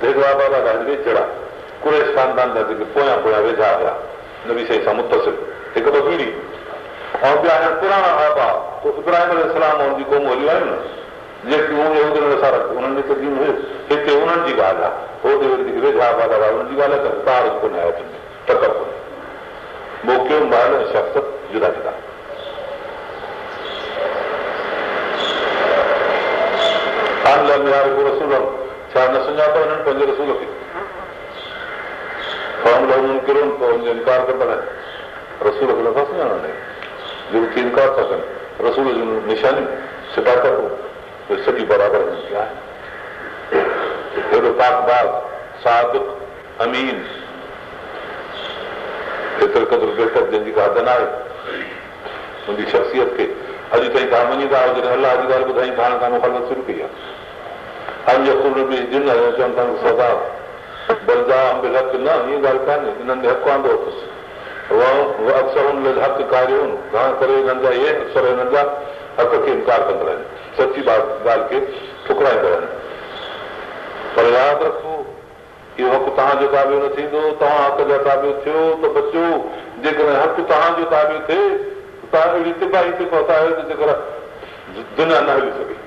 वेझड़ादान पोयां पोयां वेझा हुआ हिन सां हिकु दफ़ो ऐं ॿिया पुराणा इब्राहिम क़ौमूं हलियूं आहिनि जेके हिते हुननि जी ॻाल्हि आहे वेझा बाबा ॻाल्हि आहे कोन्हे तकर कोन्हे जुदा जुदा छा न सुञातो हुननि पंहिंजे रसूल खे इनकार कंदा आहिनि रसूल खे नथा जो ज़रूरती इनकार था कनि रसूल शिकारतो साद अमीन जंहिंजी का हदन आहे हुनजी शख़्सियत खे अॼु ताईं तव्हां वञी था जॾहिं जी ॻाल्हि ॿुधाई हाणे तव्हां मूं शुरू कई आहे हक़ु आंदो अथसि अक्सर घणा करे हिननि जा इहे अक्सर हिननि जा हक़ खे इनकार कंदड़ आहिनि सची ॻाल्हि खे ठुकराईंदड़ आहिनि पर यादि रखो इहो हक़ तव्हांजो ताबियो न थींदो तव्हां हक़ जा ताबियो थियो त बचो जेकॾहिं हक़ु तव्हांजो ताबियो थिए तव्हां अहिड़ी तिफ़ाही तिफत आहियो त जेकर दुनिया न हली सघे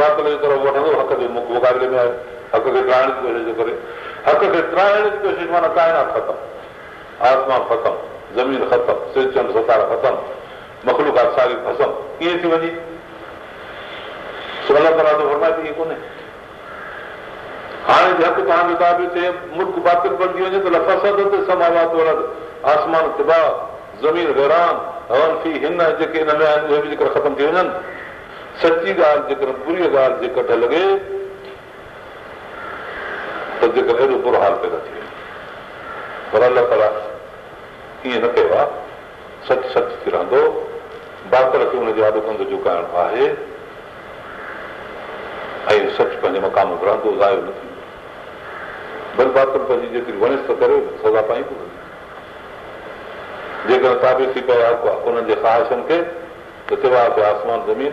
हाणे जे वरद आसमान तिबा ज़मीन जेके हिन में आहिनि उहे ख़तम थी वञनि सची ॻाल्हि जेकॾहिं बुरी ॻाल्हि जेक लॻे त जेका हेॾो बुरो हाल पैदा थी वञे पर अलाह ताला ईअं न कयो आहे सच सच थी रहंदो बाकर खे हुनजे अधु खंघु झुकाइणो आहे ऐं सच पंहिंजे मकान में रहंदो ज़ायो न थींदो बिल बाकर पंहिंजी वणेसि त करे सज़ा पाई सदा पाईंदु जेकर थी पिया हुननि जे ख़्वाहिशनि खे त त्योहार ते आसमान ज़मीन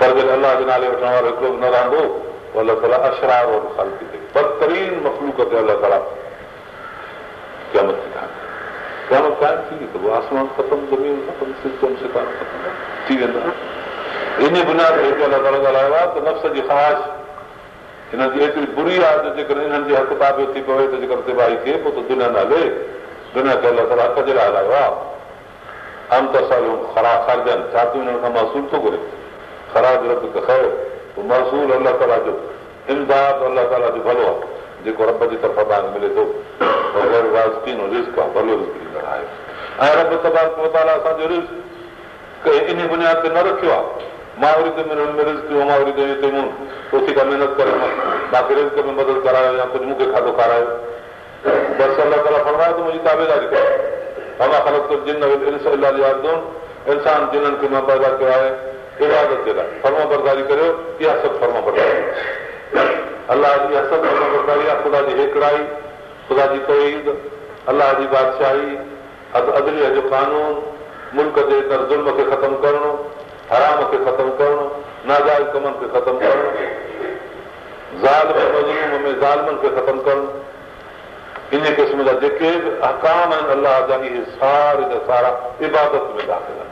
पर जॾहिं अलाह जे नाले वठण वारो हिकिड़ो न रहंदो बदतरीन मखलूक ते एतिरी बुरी आहे जेकॾहिं हक़ किताब थी पवे त जेकर तिबाही थिए पोइ दुनिया नाले दुनिया खे अलाह ताला कजरा हलायो आहे आमतौर सां ख़राब आहिनि छा थियूं हिननि खां महसूस थो घुरे ख़राब में मदद करायो या कुझु मूंखे खाधो खारायो बसि ताला फरमायो त मुंहिंजी ताबेदारी मां पैदा कयो आहे इबादत जे लाइ फर्मो बरदारी करियो इहा सभु फर्मो अलाह जी ख़ुदा जी हेकड़ाई ख़ुदा जी तहीद अलाह जी बादशाही अदलीअ जो कानून मुल्क जे ज़ुल्म खे ख़तमु کرنو हराम खे ख़तमु کرنو नाजाइज़ कमनि खे ख़तमु करणु ज़ालमनि खे ख़तमु करणु इन क़िस्म जा जेके बि अहकाम आहिनि अलाह जा इहे सारा इबादत में दाख़िल आहिनि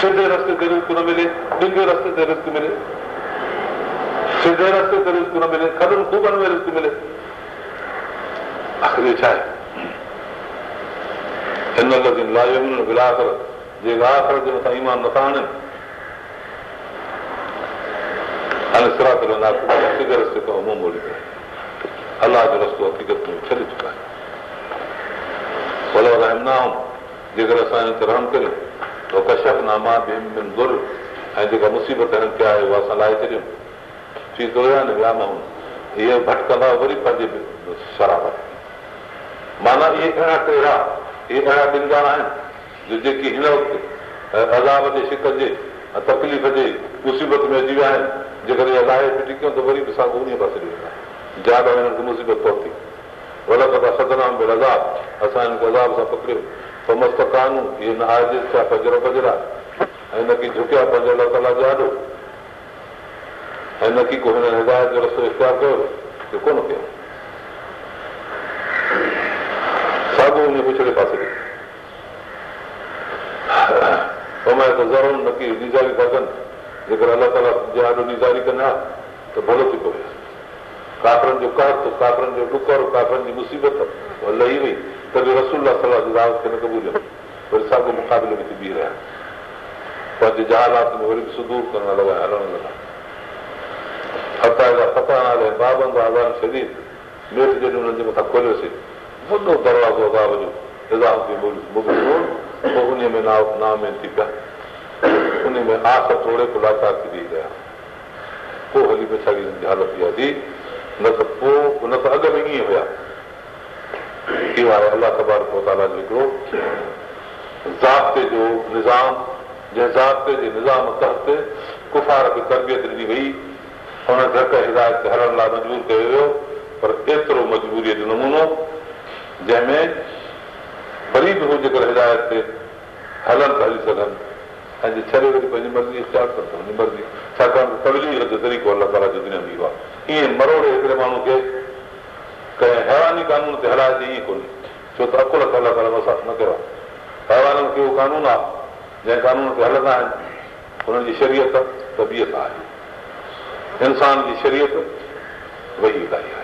सिधे रस्ते ते रिस्क न मिले रस्ते ते रिस्क मिले सिधे रस्ते ते रिस्क न मिले मिले आख़िर छा आहे नथा हणनि अलाह जो रस्तो चुका आहिनि जेकॾहिं असां रहण करे कश्यपनामा ऐं जेका मुसीबत हिननि पिया आहे उहा लाहे छॾियूं थी विया इहे भटकंदा वरी पंहिंजे शराब माना इहे अहिड़ा कहिड़ा इहे अहिड़ा ॿिनि ॻाल्हि आहिनि जो जेकी हिन वक़्तु अज़ाब जे शिक जे तकलीफ़ जे मुसीबत में अची विया आहिनि जेकॾहिं लाहे फिटी कयूं त वरी बि असां सॼी वेंदा जा त हिन वक़्तु मुसीबत पहुती ग़लति सदनाम बि अज़ाब असां हिनखे अज़ाब सां पकड़ियो समस्त कानू इहे न आहे छा कजरा पजरा ऐं न की झुकिया पंज अला ताला जा ऐं न की को हिन हिदायत जो रस्तो इख़्तियार कयो की कोन कयो साॻु पिछड़े पासे कमाए न की निज़ारी था कनि जेकर अलाह ताला तालाड निज़ारी कंदा त भलो थी पवे काकरनि जो काठ काकड़नि जो ॾुकरु काकरनि जी मुसीबत लही वई रसला वरी बीह रहिया पंहिंजे जहालात में वरी बि सुदू करण लॻा हलण लॻा खोलियोसीं लाकार थी रहिया पोइ भली हालत अॻ में ईअं ہوا इहो आहे अलाह कबार पहुताला जो हिकिड़ो ज़ाब्ते जो निज़ाम जंहिं ज़ाब्ते जे निज़ाम तहत कुफ़ार खे तरबियत ॾिनी वई हुन हिदायत हलण लाइ मजबूर कयो वियो पर एतिरो मजबूरीअ जो नमूनो जंहिंमें वरी बि हू जेकर हिदायत ते हलनि त हली सघनि ऐं जे छॾे वरी पंहिंजी मर्ज़ी इख़्तियार कनि पंहिंजी मर्ज़ी छाकाणि त तबली तरीक़ो अलाह ताला जो ॾिनो वियो आहे ईअं मरोड़े हिकिड़े माण्हू खे कंहिं हैरानी कानून ते हलाए त ईअं कोन्हे छो त अकुल अलॻि अलॻि महसासु न कयो आहे हैवाननि खे उहो कानून आहे जंहिं कानून ते हलंदा आहिनि हुननि जी शरीयत तबियत आहे इंसान जी शरीयत वही आहे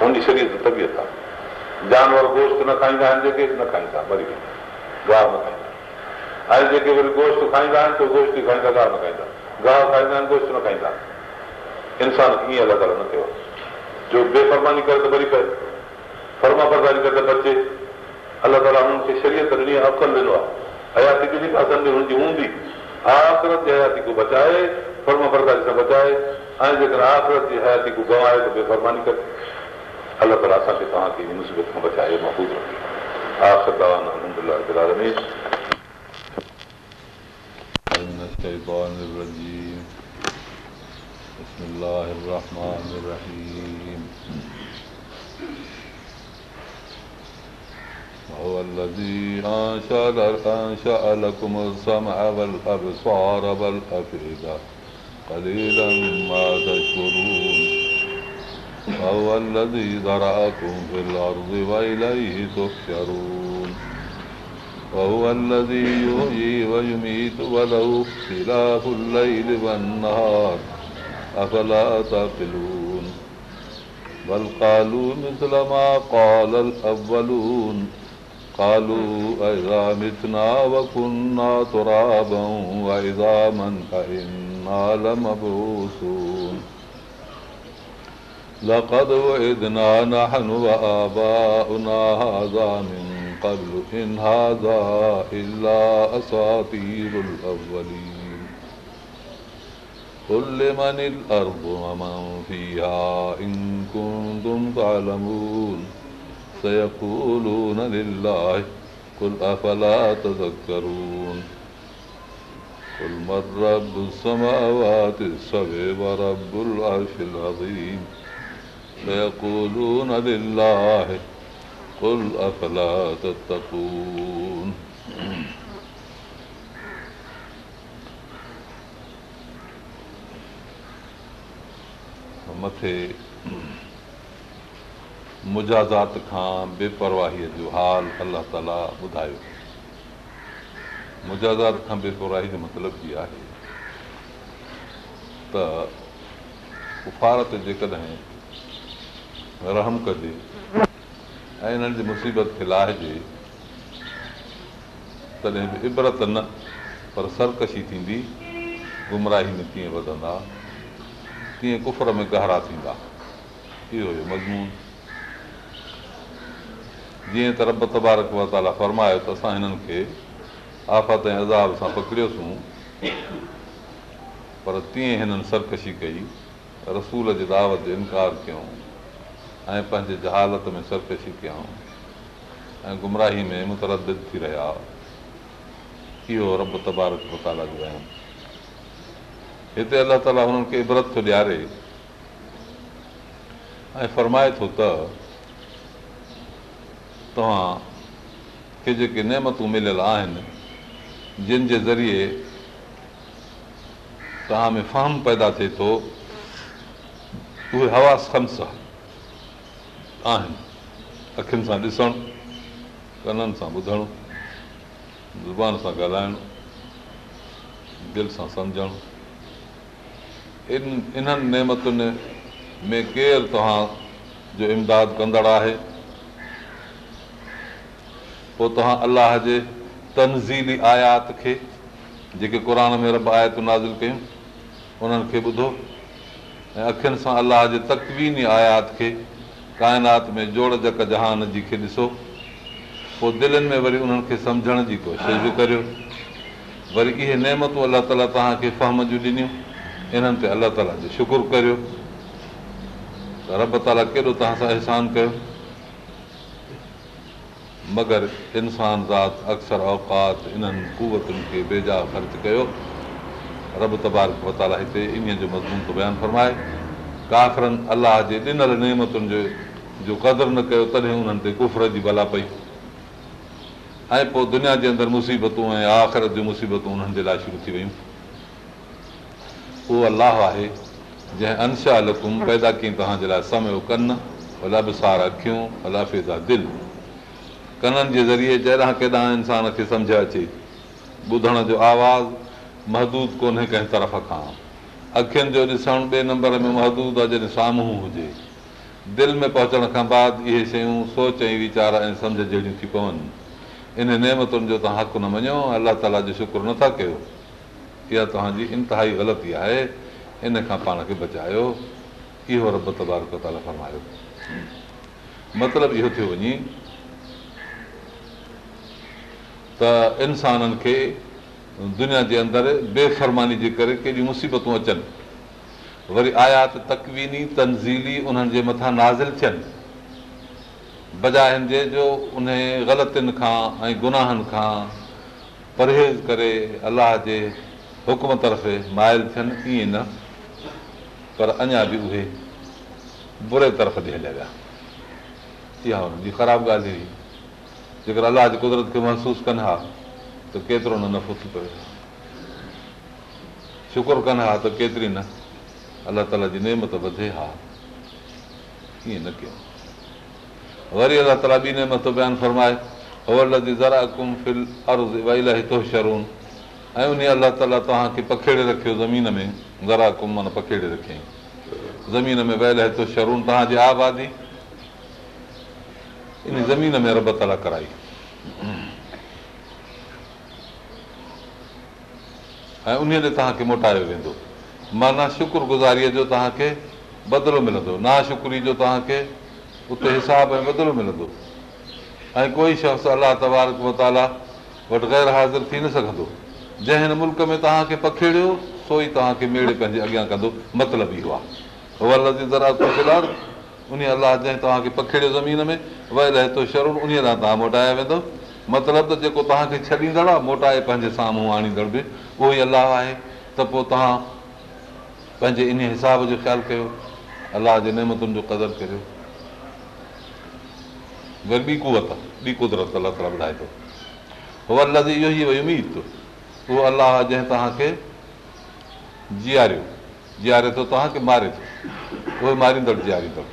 हुनजी शरीयत तबियत आहे जानवर गोश्त न खाईंदा आहिनि जेके न खाईंदा मरी वेंदा गाहु न खाईंदा ऐं जेके वरी गोश्त खाईंदा आहिनि त गोश्त ई खाईंदा गाहु न खाईंदा गाहु खाईंदा आहिनि गोश्त न खाईंदा इंसान खे ईअं अलॻि अलॻि न कयो आहे जो बेफ़ी करे त वरी करे बचे अला ताला हुनखे अफल ॾिनो आहे हयाती ॿिनि जी हूंदी ऐं जेकर आख़िरत जी हयाती गवाएाए त बेफ़ा असांखे तव्हांखे मुसीबत खां बचाए الرحمن रखो هو الذي أنشأ, لكم السمع والأبصار والأفئدة قليلا ما تشكرون وهو الذي ذرأكم في الأرض وإليه تحشرون وهو الذي يحيي ويميت وله اختلاف الليل والنهار أفلا تعقلون بل قالوا مثل ما قال الأولون قالوا أإذا متنا وكنا ترابا وعظاما فانا لمبعوثون لقد وعدنا نحن وآباؤنا هذا من قبل إن هذا إلا أساطير الأولين قل لمن الأرض ومن فيها إن كنتم تعلمون सूलो न लीला कुल अफला त करून समवात सी न मुजाज़ात खां बेपरवाहीअ जो हाल अलाह ताला ॿुधायो मुजाज़ात खां बेपरवाही जो मतिलबु इहो आहे त उफारत जेकॾहिं रहम कजे ऐं इन्हनि जी मुसीबत खे लाहिजे तॾहिं बि इबरत न पर सरकशी थींदी गुमराही में कीअं वधंदा कीअं कुफर में गहरा थींदा इहो हुयो मज़मून जीअं त रब तबारक वताला फ़रमायो त असां हिननि खे आफ़त ऐं अज़ाब सां पकड़ियोसीं पर तीअं हिननि सरकशी कई रसूल जे दावत जो इनकार कयूं ऐं पंहिंजे जहालत में सरकशी कयूं ऐं गुमराही में मुतरद थी रहिया इहो रब तबारक वताला आहे हिते अलाह ताला हुननि खे इबरत थो ॾियारे ऐं फ़रमाए थो त तव्हां खे जेके नेमतूं मिलियल आहिनि जिन जे ज़रिए तव्हां में फ़हम पैदा थिए थो उहे हवास खनसा आहिनि अखियुनि सां ॾिसणु कननि सां ॿुधणु ज़ुबान सां ॻाल्हाइणु दिलि सां सम्झणु इन इन्हनि नेमतुनि में केरु तव्हां जो इमदाद कंदड़ आहे पोइ तव्हां अलाह जे तनज़ीली आयात खे जेके क़ुर में रब आयतूं नाज़िल कयूं उन्हनि खे ॿुधो ऐं अखियुनि सां अलाह जे तकवीनी आयात खे काइनात में जोड़ जक जहान जी खे ॾिसो पोइ दिलनि में वरी उन्हनि खे सम्झण जी कोशिशि करियो वरी इहे नेमतूं अलाह ताला तव्हांखे फहम जूं ॾिनियूं इन्हनि ते अलाह ताला जो शुकुरु करियो त रब ताला केॾो तव्हां सां अहसान कयो मगर इंसान ज़ात अक्सर औकात इन्हनि कुवतुनि खे बेजा ख़र्च कयो रब तबारक तबारकाल हिते इन्हीअ जो मज़मून थो बयानु फरमाए काखिरनि अलाह जे ॾिनल नेमतुनि जो कदुरु न कयो तॾहिं उन्हनि ते कुफर जी भला पई ऐं पोइ दुनिया जे अंदरि मुसीबतूं ऐं आख़िरत जूं मुसीबतूं उन्हनि जे लाइ शुरू थी वियूं उहो अलाह आहे जंहिं अंशा लकुम पैदा कयईं तव्हांजे लाइ समियो कनि वॾा बि सारा अलाफ़ेज़ा दिलि कननि जे ज़रिए जॾहिं केॾांहुं इंसान खे समुझ अचे ॿुधण जो आवाज़ु महदूदु कोन्हे कंहिं तरफ़ खां अखियुनि जो ॾिसणु ॿिए नंबर में महदूदु आहे जॾहिं साम्हूं हुजे दिलि में पहुचण खां बाद इहे शयूं सोच ऐं वीचार ऐं सम्झ जहिड़ियूं थी पवनि इन नेमतुनि जो तव्हां हक़ु न मञियो अलाह ताला जो शुकुरु नथा कयो इहा तव्हांजी इंतिहाई ग़लती आहे इन खां पाण खे बचायो इहो रब तबारक ताला फरमायो मतिलबु इहो थियो वञे इंसाननि खे दुनिया जे अंदरि बेफ़रमानी जे करे केॾियूं मुसीबतूं अचनि वरी आयात तकवीनी तनज़ीली उन्हनि जे मथां नाज़िल थियनि बजाइनि जे जो उन ग़लतियुनि खां ऐं गुनाहनि खां परहेज़ करे अलाह जे हुकम तरफ़े माइल थियनि ईअं न पर अञा बि उहे बुरे तरफ़ ते हलिया विया इहा हुननि जी ख़राबु ॻाल्हि हुई जेकर अलाह जे कुदरत खे महसूसु कनि हा त केतिरो न नफ़ुसि पए शुकुर कनि हा त केतिरी न अलाह ताला जी नेमत वधे हा कीअं न कयो वरी अलाह ताला ॿी नेमत बयानु फरमाए ऐं उन अलाह ताला तव्हांखे पखेड़े रखियो ज़मीन में ज़रा कुम माना पखेड़े रखियईं ज़मीन में वहियल हितो शरून तव्हांजी आबादी इन ज़मीन में रब ताला कराई ऐं उन ते तव्हांखे मोटायो वेंदो माना शुक्रगुज़ारीअ जो तव्हांखे बदिलो मिलंदो ना शुक्री जो तव्हांखे उते हिसाब ऐं बदिलो मिलंदो ऐं कोई शख़्स अलाह तबारक मताला वटि ग़ैर हाज़िर थी न सघंदो जंहिं हिन मुल्क में तव्हांखे पखेड़ियो सो ई तव्हांखे मेड़े पंहिंजे अॻियां कंदो मतिलबु इहो आहे वल जी ज़रा उन अलाह जंहिं तव्हांखे पखिड़ियो ज़मीन में वरी रहे थो शरूर उन लाइ तव्हां मोटाया वेंदो मतिलबु त जेको तव्हांखे छॾींदड़ आहे मोटाए पंहिंजे साम्हूं आणींदड़ बि उहो ई अलाह आहे त पोइ तव्हां पंहिंजे इन हिसाब जो ख़्यालु कयो अलाह जे नेमतुनि जो कदुरु करियो वरी ॿी कुवत आहे ॿी कुदरत अलाह ताला ॿुधाए थो उहो इहो ई वई उमीद उहो अलाह जंहिं तव्हांखे जीआरियो जीआरे थो तव्हांखे मारे थो उहो मारींदड़ जीआरींदड़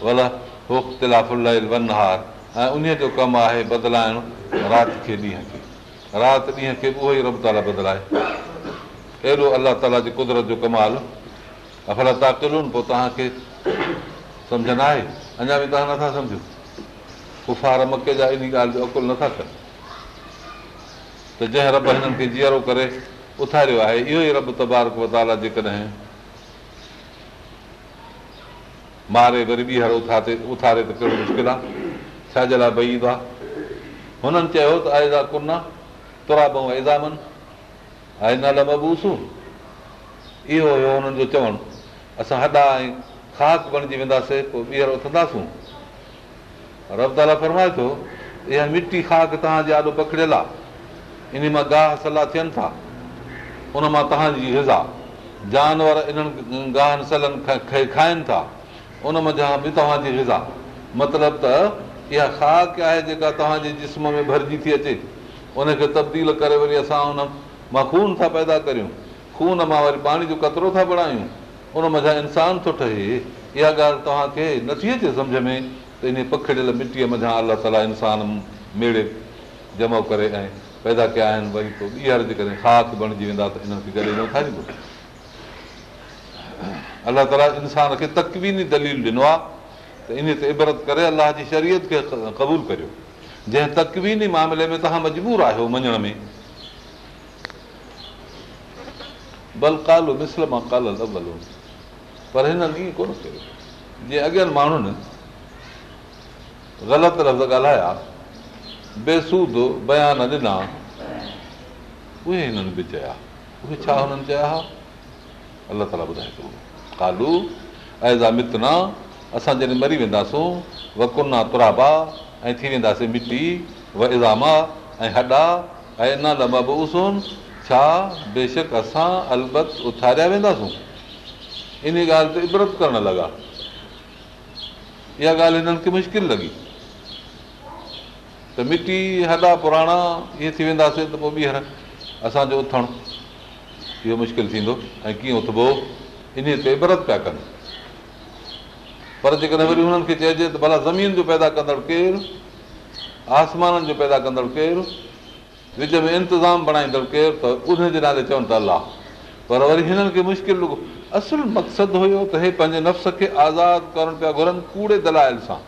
ऐं उन जो कमु आहे बदिलाइणु राति खे ॾींहं खे राति ॾींहं खे उहो ई रब ताला बदिलाए अहिड़ो अलाह ताला जे कुदरत जो कमाल अफला ताकून पोइ तव्हांखे समुझ न आहे अञा बि तव्हां नथा सम्झो कुफार मके जा इन ॻाल्हि जो अकुलु नथा कनि त जंहिं रब हिननि खे जीअरो करे उथारियो आहे इहो ई रब तबारक तबारकाला जेकॾहिं मारे वरी ॿीहर उथारे उथारे त कहिड़ो मुश्किल आहे छाजे लाइ भई ईंदो आहे हुननि चयो त आज़ा कुना तुरा भाऊ ऐज़ामन आहे न बबूसू इहो हुयो हुननि जो चवणु असां हॾा ऐं खाक बणिजी वेंदासीं पोइ ॿीहर उथंदासूं रफ़दारा फरमाए थो इहा मिटी खाक तव्हांजे आॾो पकड़ियल आहे इन मां गाह सलाह थियनि था उन मां तव्हांजी ग़िज़ा जानवर इन्हनि गाहनि सलनि खाइनि था उन मथां बि तव्हांजी ग़िज़ा मतिलबु त इहा ख़ाक आहे जेका तव्हांजे जिस्म में भरिजी थी अचे उनखे तब्दील करे वरी असां उन मां खून था पैदा करियूं खून मां वरी पाणी जो कतिरो था बणायूं उन मथां इंसान थो ठहे इहा ॻाल्हि तव्हांखे नथी अचे सम्झ में त इन पखिड़ियल मिटीअ मथां अलाह ताला इंसान मेड़े जमो करे ऐं पैदा कया आहिनि वरी पोइ ॿीहर जेकॾहिं ख़ाक बणिजी वेंदा त इन्हनि खे गॾु न खाइजो अलाह ताला इंसान खे तकवीनी दलील ॾिनो आहे त इन ते इबरत करे अलाह जी शरीयत खे क़बूल करियो जंहिं तकवीनी मामले में तव्हां मजबूर आहियो मञण में बल कालो मिसल मां काल लबल पर हिननि ईअं कोन कयो जीअं अॻियां माण्हुनि ग़लति लफ़्ज़ ॻाल्हाया बेसूद बयान ॾिना उहे हिननि बि चया उहे छा हुननि चया हुआ अलाह ताला ॿुधाए थो कालू ऐज़ा मितना असां जॾहिं मरी वेंदासूं वकुना तुराबा ऐं थी वेंदासीं मिटी व इज़ामा ऐं हॾा ऐं न बसन छा बेशक असां अलबत उथारिया वेंदासूं इन ॻाल्हि ते इबरत करण लॻा इहा ॻाल्हि हिननि खे मुश्किल लॻी त मिटी हॾा पुराणा इहे थी वेंदासीं त पोइ ॿीहर असांजो उथणु इहो मुश्किल थींदो ऐं कीअं उथबो इन ते बरत पिया कनि पर जेकॾहिं वरी हुननि खे चइजे त भला ज़मीन जो पैदा कंदड़ केरु आसमाननि जो पैदा कंदड़ केरु विच में इंतिज़ाम बणाईंदड़ केरु त उनजे नाले चवनि था अलाह पर वरी हिननि खे मुश्किल लॻो असुल मक़सदु हुयो त हे पंहिंजे नफ़्स खे आज़ादु करणु पिया घुरनि कूड़े दलायल सां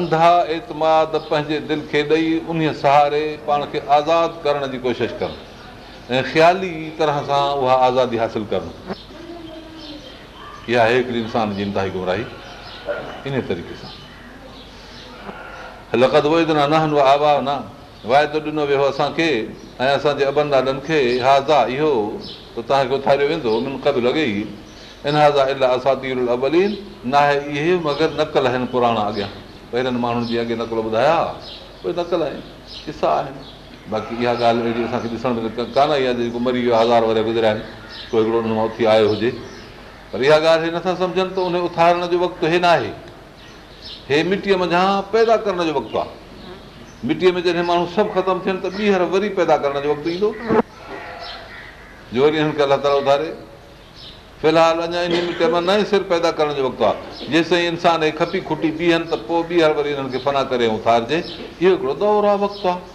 अंधा एतमाद पंहिंजे दिलि खे ॾेई उन सहारे पाण खे आज़ादु करण जी कोशिशि कनि ऐं ख़्याली तरह सां उहा आज़ादी हासिल करणु इहा आहे हिकिड़ी इंसान जी इंताही गुमराही इन तरीक़े सां वो न न वाइदो ॾिनो वियो असांखे ऐं असांजे अबनि ॾाॾनि खे हाज़ा इहो त तव्हांखे उथारियो वेंदो उनखां बि लॻे ई न आहे इहे मगर नकल आहिनि पुराणा अॻियां माण्हुनि जी अॻे नकल ॿुधाया उहे नकल आहिनि किसा आहिनि बाक़ी इहा ॻाल्हि अहिड़ी असांखे ॾिसण में कान आई आहे जेको मरी वियो आहे हज़ार वारा गुज़रिया आहिनि को हिकिड़ो हुन मां उथी आयो हुजे पर इहा ॻाल्हि हे नथा सम्झनि त उन उथारण जो वक़्तु हे न आहे हे मिटीअ महां पैदा करण जो वक़्तु आहे मिटीअ में जॾहिं माण्हू सभु ख़तमु थियनि त ॿीहर वरी पैदा करण जो वक़्तु ईंदो जो वरी हिनखे अलाह ताला उधारे फ़िलहालु अञा इन मिटीअ मां नए सिर पैदा करण जो वक़्तु आहे जेसिताईं इंसान हे खपी खुटी बीहनि त पोइ ॿीहर वरी हिननि खे फना करे उथारिजे इहो हिकिड़ो दौर आहे वक़्तु आहे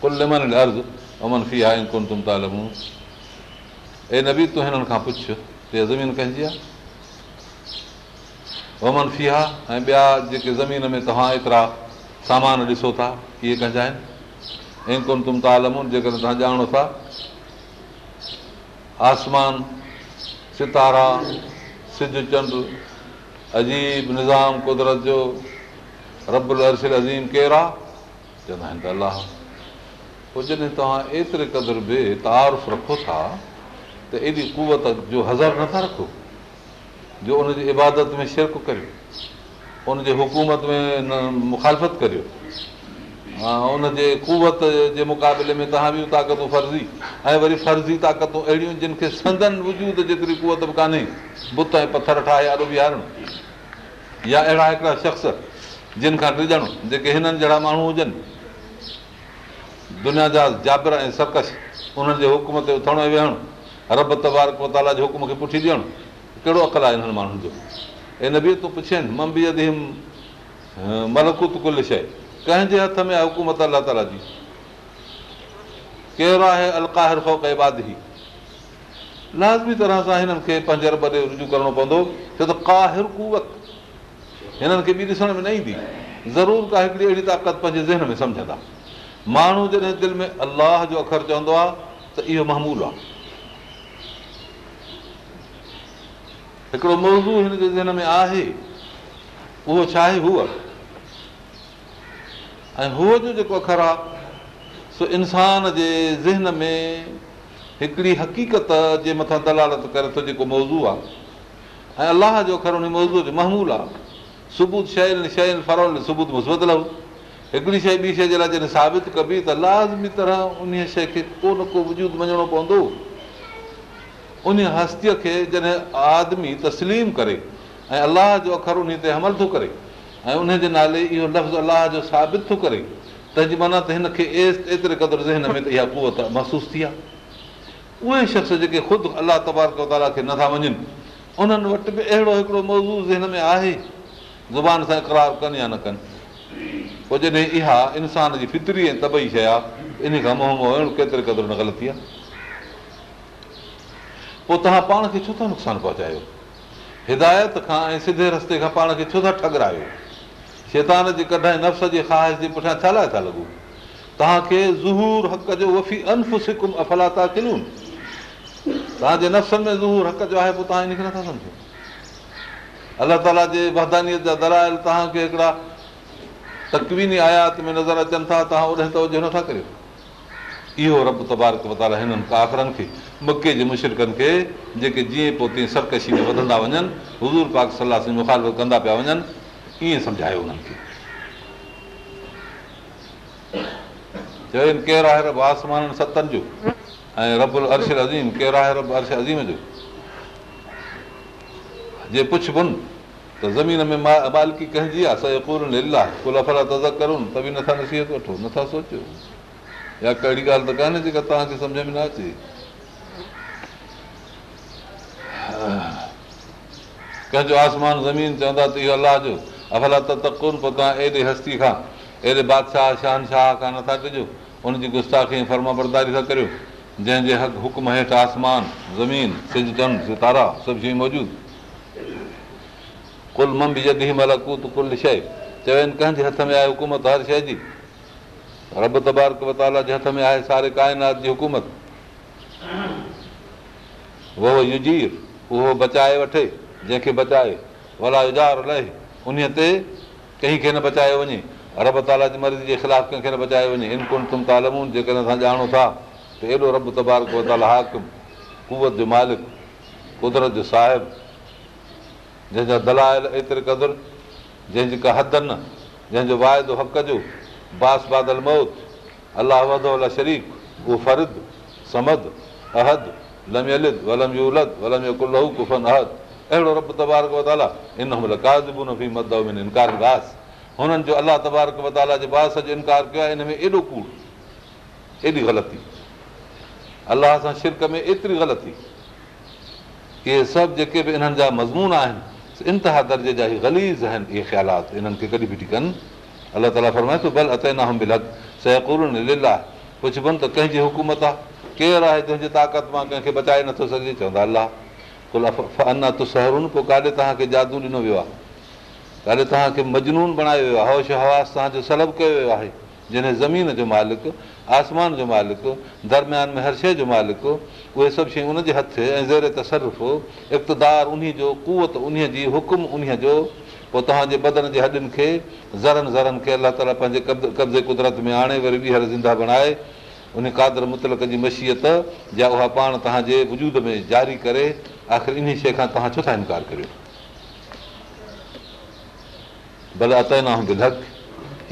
कुल अर्ज़ु अमन फी आहे कोन तुम ए नबी तूं हिननि खां पुछ इहा ज़मीन कंहिंजी आहे अमन फी आहे ऐं ॿिया जेके ज़मीन में तव्हां एतिरा सामान ॾिसो था इहे कंहिंजा आहिनि ऐं कोन तुम जेकॾहिं तव्हां ॼाणो था आसमान सितारा सिज चंड अजीब निज़ाम कुदरत जो रबुल अरसिल अज़ीम केरु आहे चवंदा आहिनि त अलाह पोइ जॾहिं तव्हां एतिरे क़दुरु बि तारफ़ रखो था त एॾी कुवत जो हज़रु नथा रखो जो उनजी इबादत में शिरक करियो उनजे हुकूमत में मुखालफ़त करियो उनजे कुवत जे मुक़ाबले में तव्हां बि ताक़तूं फर्ज़ी ऐं वरी फर्ज़ी ताक़तूं अहिड़ियूं जिन खे संदन वजूद जेतिरी कुवत बि कान्हे बुत ऐं पथर ठाहे आॾो बिहारणु या अहिड़ा हिकिड़ा शख़्स जिन खां डिॼणु जेके हिननि जहिड़ा माण्हू हुजनि दुनिया जा जाबिर ऐं सकस उन्हनि जे हुकुम ते उथण ऐं वेहणु रब तबार तबारक जे हुकुम खे पुठी ॾियणु कहिड़ो अकल आहे हिननि माण्हुनि जो इन बि तूं पुछे कंहिंजे हथ में आहे हुकूमत अलाह ताला जी कहिड़ो आहे अलकाहिर लाज़मी तरह सां हिननि खे पंहिंजे अरब रुजू करिणो पवंदो छो त काहिर कुवत हिननि खे बि ॾिसण में न ईंदी ज़रूरु का हिकिड़ी अहिड़ी ताक़त पंहिंजे ज़हन में सम्झंदा माण्हू जॾहिं दिलि में अलाह जो अखर चवंदो आहे त इहो महमूल आहे हिकिड़ो मौज़ू हिन जे ज़हन में आहे उहो छा आहे हूअ ऐं हूअ जो जेको अखर आहे सो इंसान जे ज़हन में हिकिड़ी हक़ीक़त जे मथां दलालत करे थो जेको मौज़ू आहे ऐं अलाह जो अख़र हुन मौज़ूअ जो महमूलु आहे सुबुत सुबुत लहू हिकिड़ी शइ ॿी शइ जे लाइ जॾहिं साबित कबी त लाज़मी तरह उन शइ खे को न को वजूद वञिणो पवंदो उन हस्तीअ खे जॾहिं आदमी तस्लीम करे ऐं अलाह जो अखर उन ते अमल थो करे ऐं उनजे नाले इहो लफ़्ज़ अलाह जो साबित थो करे तंहिंजी माना त हिनखे एतिरे क़दुरु ज़हन में त इहा कुवत महसूसु थी आहे उहे शख़्स जेके ख़ुदि अलाह तबारक ताला खे नथा वञनि उन्हनि वटि बि अहिड़ो हिकिड़ो मौज़ू ज़हन में आहे ज़ुबान सां इक़रार कनि या न कनि इंसान जी शइ आहे पोइ तव्हां पाण खे छो था नुक़सानु पहुचायो हिदायत खां ऐं सिधे रस्ते खां पाण खे छो था ठगरायो शैतान जे कॾहिं नफ़्स जी ख़्वाहिश जे पुठियां छा लाइ था लॻूं था किनूं तव्हांजे नफ़्सनि में आहे सम्झो अलाह ताला जे बहदानीत जा दरायल तव्हांखे तकवीनी आयात में नज़र अचनि था तव्हां ओॾे तव्हांजो नथा करियो इहो रब तबारक मताल हिननि काखरनि खे मके जे मुशरकनि खे जेके जीअं पोइ तीअं सरकशी में वधंदा वञनि हज़ूर पाक सलाह सां मुखालत कंदा पिया वञनि ईअं सम्झायो हुननि खे आहे रब आसमान सतनि जो ऐं रबु अर्श अज़ीम कहिड़ा रब अर्श अज़ीम जो जे पुछबु त ज़मीन में मालकी कंहिंजी आहे लीला तज़ा करूं त बि नथा नसीहत वठो नथा सोचो या कहिड़ी ॻाल्हि त कान्हे जेका तव्हांखे सम्झ में न अचे कंहिंजो आसमान ज़मीन चवंदा त इहो अलाह जो अफ़ला त तकुन पोइ तव्हां एॾे हस्ती खां एॾे बादशाह शहनशाह खां नथा कजो हुनजी गुस्ताखी फर्मा बरदारी था करियो जंहिंजे हक़ हुकुम हेठि आसमान ज़मीन सिज चंड सितारा सभु शयूं मौजूदु कुल कुल जदी शइ चयनि कंहिंजे हथ में आहे हुकूमत हर शइ जी रब तबारक जे हथ में आहे सारे काइनात जी हुकूमत उहो युजीर उहो बचाए वठे जंहिंखे बचाए वला उजार लहे उन ते कंहिंखे न बचायो वञे रब ताला जी मर्ज़ी जे ख़िलाफ़ु कंहिंखे न बचायो वञे इन कुन तुम तालमून जेकॾहिं असां ॼाणो था त एॾो रब तबारक कयो ताला कुवत जो मालिक कुदरत जो साहिबु जंहिंजा दलायल एतिरे क़दुरु जंहिंजी का हद न जंहिंजो वाइदो हक़ जो बास बादल मौत अलाह अला शरीफ़ उहो फ़र्द समद अहद लमियलिद वलम लमियलि वलमू उलतुल कुफ़न अहद अहिड़ो रब तबारक वताला इन काज़ी इनकार घास हुननि जो अलाह तबारक वताला जे बास जो इनकार कयो आहे इन में एॾो कूड़ एॾी ग़लती अलाह सां शिरक में एतिरी ग़लती इहे सभु जेके बि इन्हनि जा मज़मून आहिनि इंतिहा दर्जे जा ई गलीज़ आहिनि इहे ख़्यालात इन्हनि खे कॾहिं बि बिठी कनि अलाह ताला फरमाए थो अते बिल अत लीला पुछबोनि त कंहिंजी हुकूमत आहे केरु आहे तंहिंजे ताक़त मां कंहिंखे बचाए नथो सघे चवंदा अलाह अना अञा पोइ काॾे तव्हांखे जादू ॾिनो वियो आहे काॾे तव्हांखे मजनून बणायो वियो आहे होश हवास तव्हांजो सलबु कयो वियो आहे जॾहिं ज़मीन जो मालिक आसमान जो मालिक दरम्यान में हर शइ जो मालिक उहे सभु शयूं उनजे हथ ऐं ज़ेर तसरफ़ इक़्तदार उन जो कुवत उन जी हुकुम उन जो पोइ तव्हांजे बदन जे हॾियुनि खे ज़रनि ज़रनि खे अलाह ताला पंहिंजे कब्ज़े कुदरत में आणे वरी ॿीहर ज़िंदा बणाए उन कादर मुतलक जी मशीयत या उहा पाण तव्हांजे वजूद में जारी करे आख़िर इन शइ खां तव्हां छो था इनकार करियो भले अत बिलक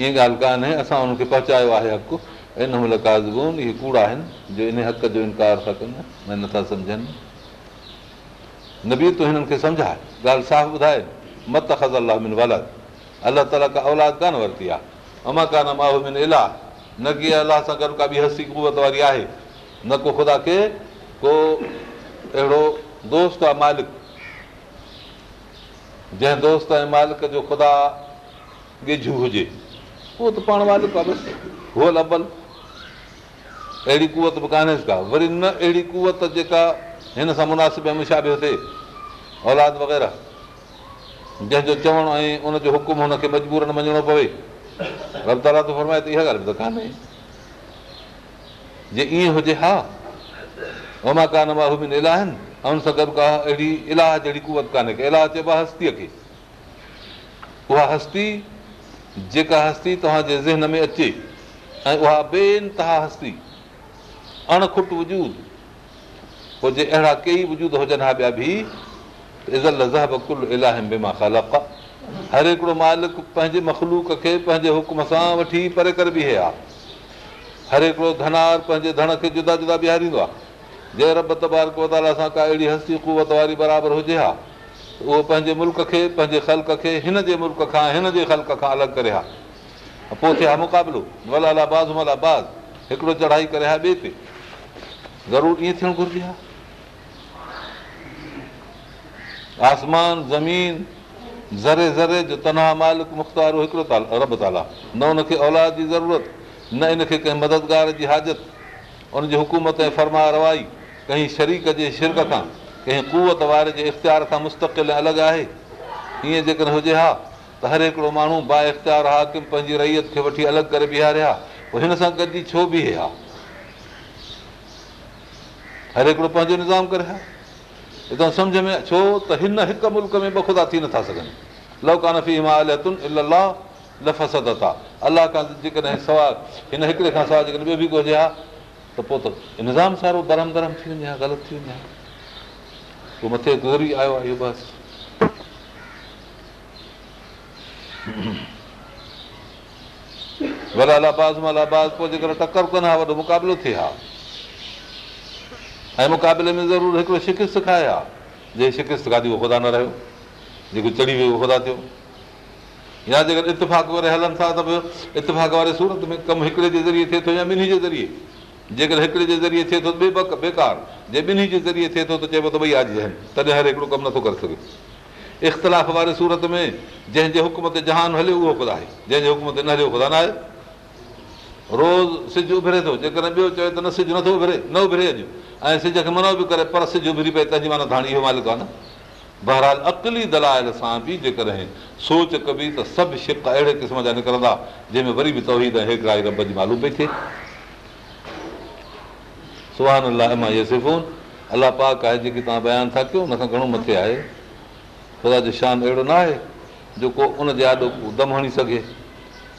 ईअं ॻाल्हि कान्हे असां हुनखे पहुचायो आहे हक़ु इन महिल काज़बून इहे कूड़ा आहिनि जो इन हक़ जो इनकार था कनि ऐं नथा सम्झनि नबी तूं हिननि खे सम्झाए ॻाल्हि साफ़ ॿुधाए मत ख़ज़ अलाह मिन वालाद अलाह ताला का औलाद कान वरिती आहे अमा कान माहू मिन इलाह न की अलाह सां गॾु का बि हसी कुवत वारी आहे न को ख़ुदा खे को अहिड़ो दोस्त आहे मालिक जंहिं दोस्त ऐं मालिक जो ख़ुदा ॻिझु हुजे उहो त पाण मालिक आहे बसि हुअल अबल अहिड़ी कुवत बि कान्हे का वरी न अहिड़ी कुवत जेका हिन सां मुनासिब ऐं मुशा बि औलाद वग़ैरह जंहिंजो चवणु ऐं उनजो हुकुम हुन खे मजबूर मञणो पवे फरमाए त इहा ॻाल्हि बि त कान्हे जे ईअं हुजे हा उमा कान इलाह चइबो आहे हस्तीअ खे उहा हस्ती जेका हस्ती तव्हांजे ज़हन में अचे ऐं उहा बेनतहा हस्ती अणखुट वजूद पोइ जे अहिड़ा कई वजूद हुजनि हा ॿिया बि इज़ल ज़ुल इलाही हर हिकिड़ो मालिक पंहिंजे मखलूक खे पंहिंजे हुकुम सां वठी परे करे बीहे हा हर हिकिड़ो धनार पंहिंजे धण खे जुदा जुदा बीहारींदो आहे जंहिं रब तबार कोताला सां का अहिड़ी हस्ती कुवत वारी बराबरि हुजे हा उहो पंहिंजे मुल्क़ खे पंहिंजे ख़लक खे हिन जे मुल्क खां हिन जे ख़लक खां अलॻि करे हा पोइ थिए हा मुक़ाबिलो मलाबाज़ हिकिड़ो चढ़ाई करे हा ॿिए ते ज़रूरु ईअं थियणु घुरिजे हा आसमान ज़मीन ज़रे ज़रे जो तनाह मालिक मुख़्तारो हिकिड़ो रब ताला न हुन औलाद जी ज़रूरत न इनखे कंहिं मददगार जी हाज़त उनजी हुकूमत ऐं फरमा रवाई कंहिं शरीक जे शिरक खां कंहिं कुवत वारे जे इख़्तियार खां मुस्तक़िल ऐं अलॻि आहे ईअं जेकॾहिं हुजे हा त हर हिकिड़ो माण्हू बा इख़्तियार हाकिम पंहिंजी रैयत खे वठी अलॻि करे बीहारे हा पोइ हिन सां गॾिजी छो बीहे हा हर हिकिड़ो पंहिंजो निज़ाम करे हा हितां सम्झ में छो त हिन हिकु मुल्क में ॿ ख़ुदा थी नथा सघनि लौका नफ़ी हिमातुनि अलाह था अलाह खां जेकॾहिं सवा हिन हिकिड़े खां सवाइ जेकॾहिं ॿियो बि को हुजे हा त पोइ त निज़ाम सारो धरम गरम थी वञे हा ग़लति थी वञे हा पोइ मथे वेंदो आयो आहे इहो बसि मां पोइ जेकॾहिं टकर कनि हा वॾो मुक़ाबिलो थिए हा ऐं मुक़ाबले में ज़रूरु हिकिड़ो शिकिस्त खाए आहे जंहिं शिकिस्त खाधी उहो ख़ुदा न रहियो जेको चढ़ी वियो उहो ख़ुदा थियो या जेकर इतफ़ाक़ वारे हलनि था त बि इतफ़ाक़ वारे सूरत में कमु हिकिड़े जे ज़रिए थिए थो या ॿिन्ही जे ज़रिए जेकर हिकिड़े जे ज़रिए थिए थो त बेबक बेकार जे ॿिन्ही जे ज़रिए थिए थो त चइबो त भई आज आहिनि तॾहिं हर हिकिड़ो कमु नथो करे सघे इख़्तिलाफ़ वारे सूरत में जंहिंजे हुकुम ते जहान हलियो उहो ख़ुदा आहे जंहिंजे हुकुम ते न हलियो ख़ुदा न आहे रोज़ु सिज उभिरे थो जेकॾहिं ॿियो चए त न सिज नथो उभिरे न उभिरे अॼु ऐं सिज खे मनो बि करे पर सिज उभिरी पए तंहिंजी माना धाणी इहो मालिक आहे न बहरहाल अकली दलायल सां बि जेकॾहिं सोच कबी त सभु शिक अहिड़े क़िस्म जा निकिरंदा जंहिंमें वरी बि तव्हीं त हे रब जी मालूम पई थिए सुहान अलाह अलाह पाक आहे जेकी तव्हां बयानु था कयो घणो मथे आहे ख़ुदा जो शान अहिड़ो न आहे जेको उनजे आॾो दम हणी सघे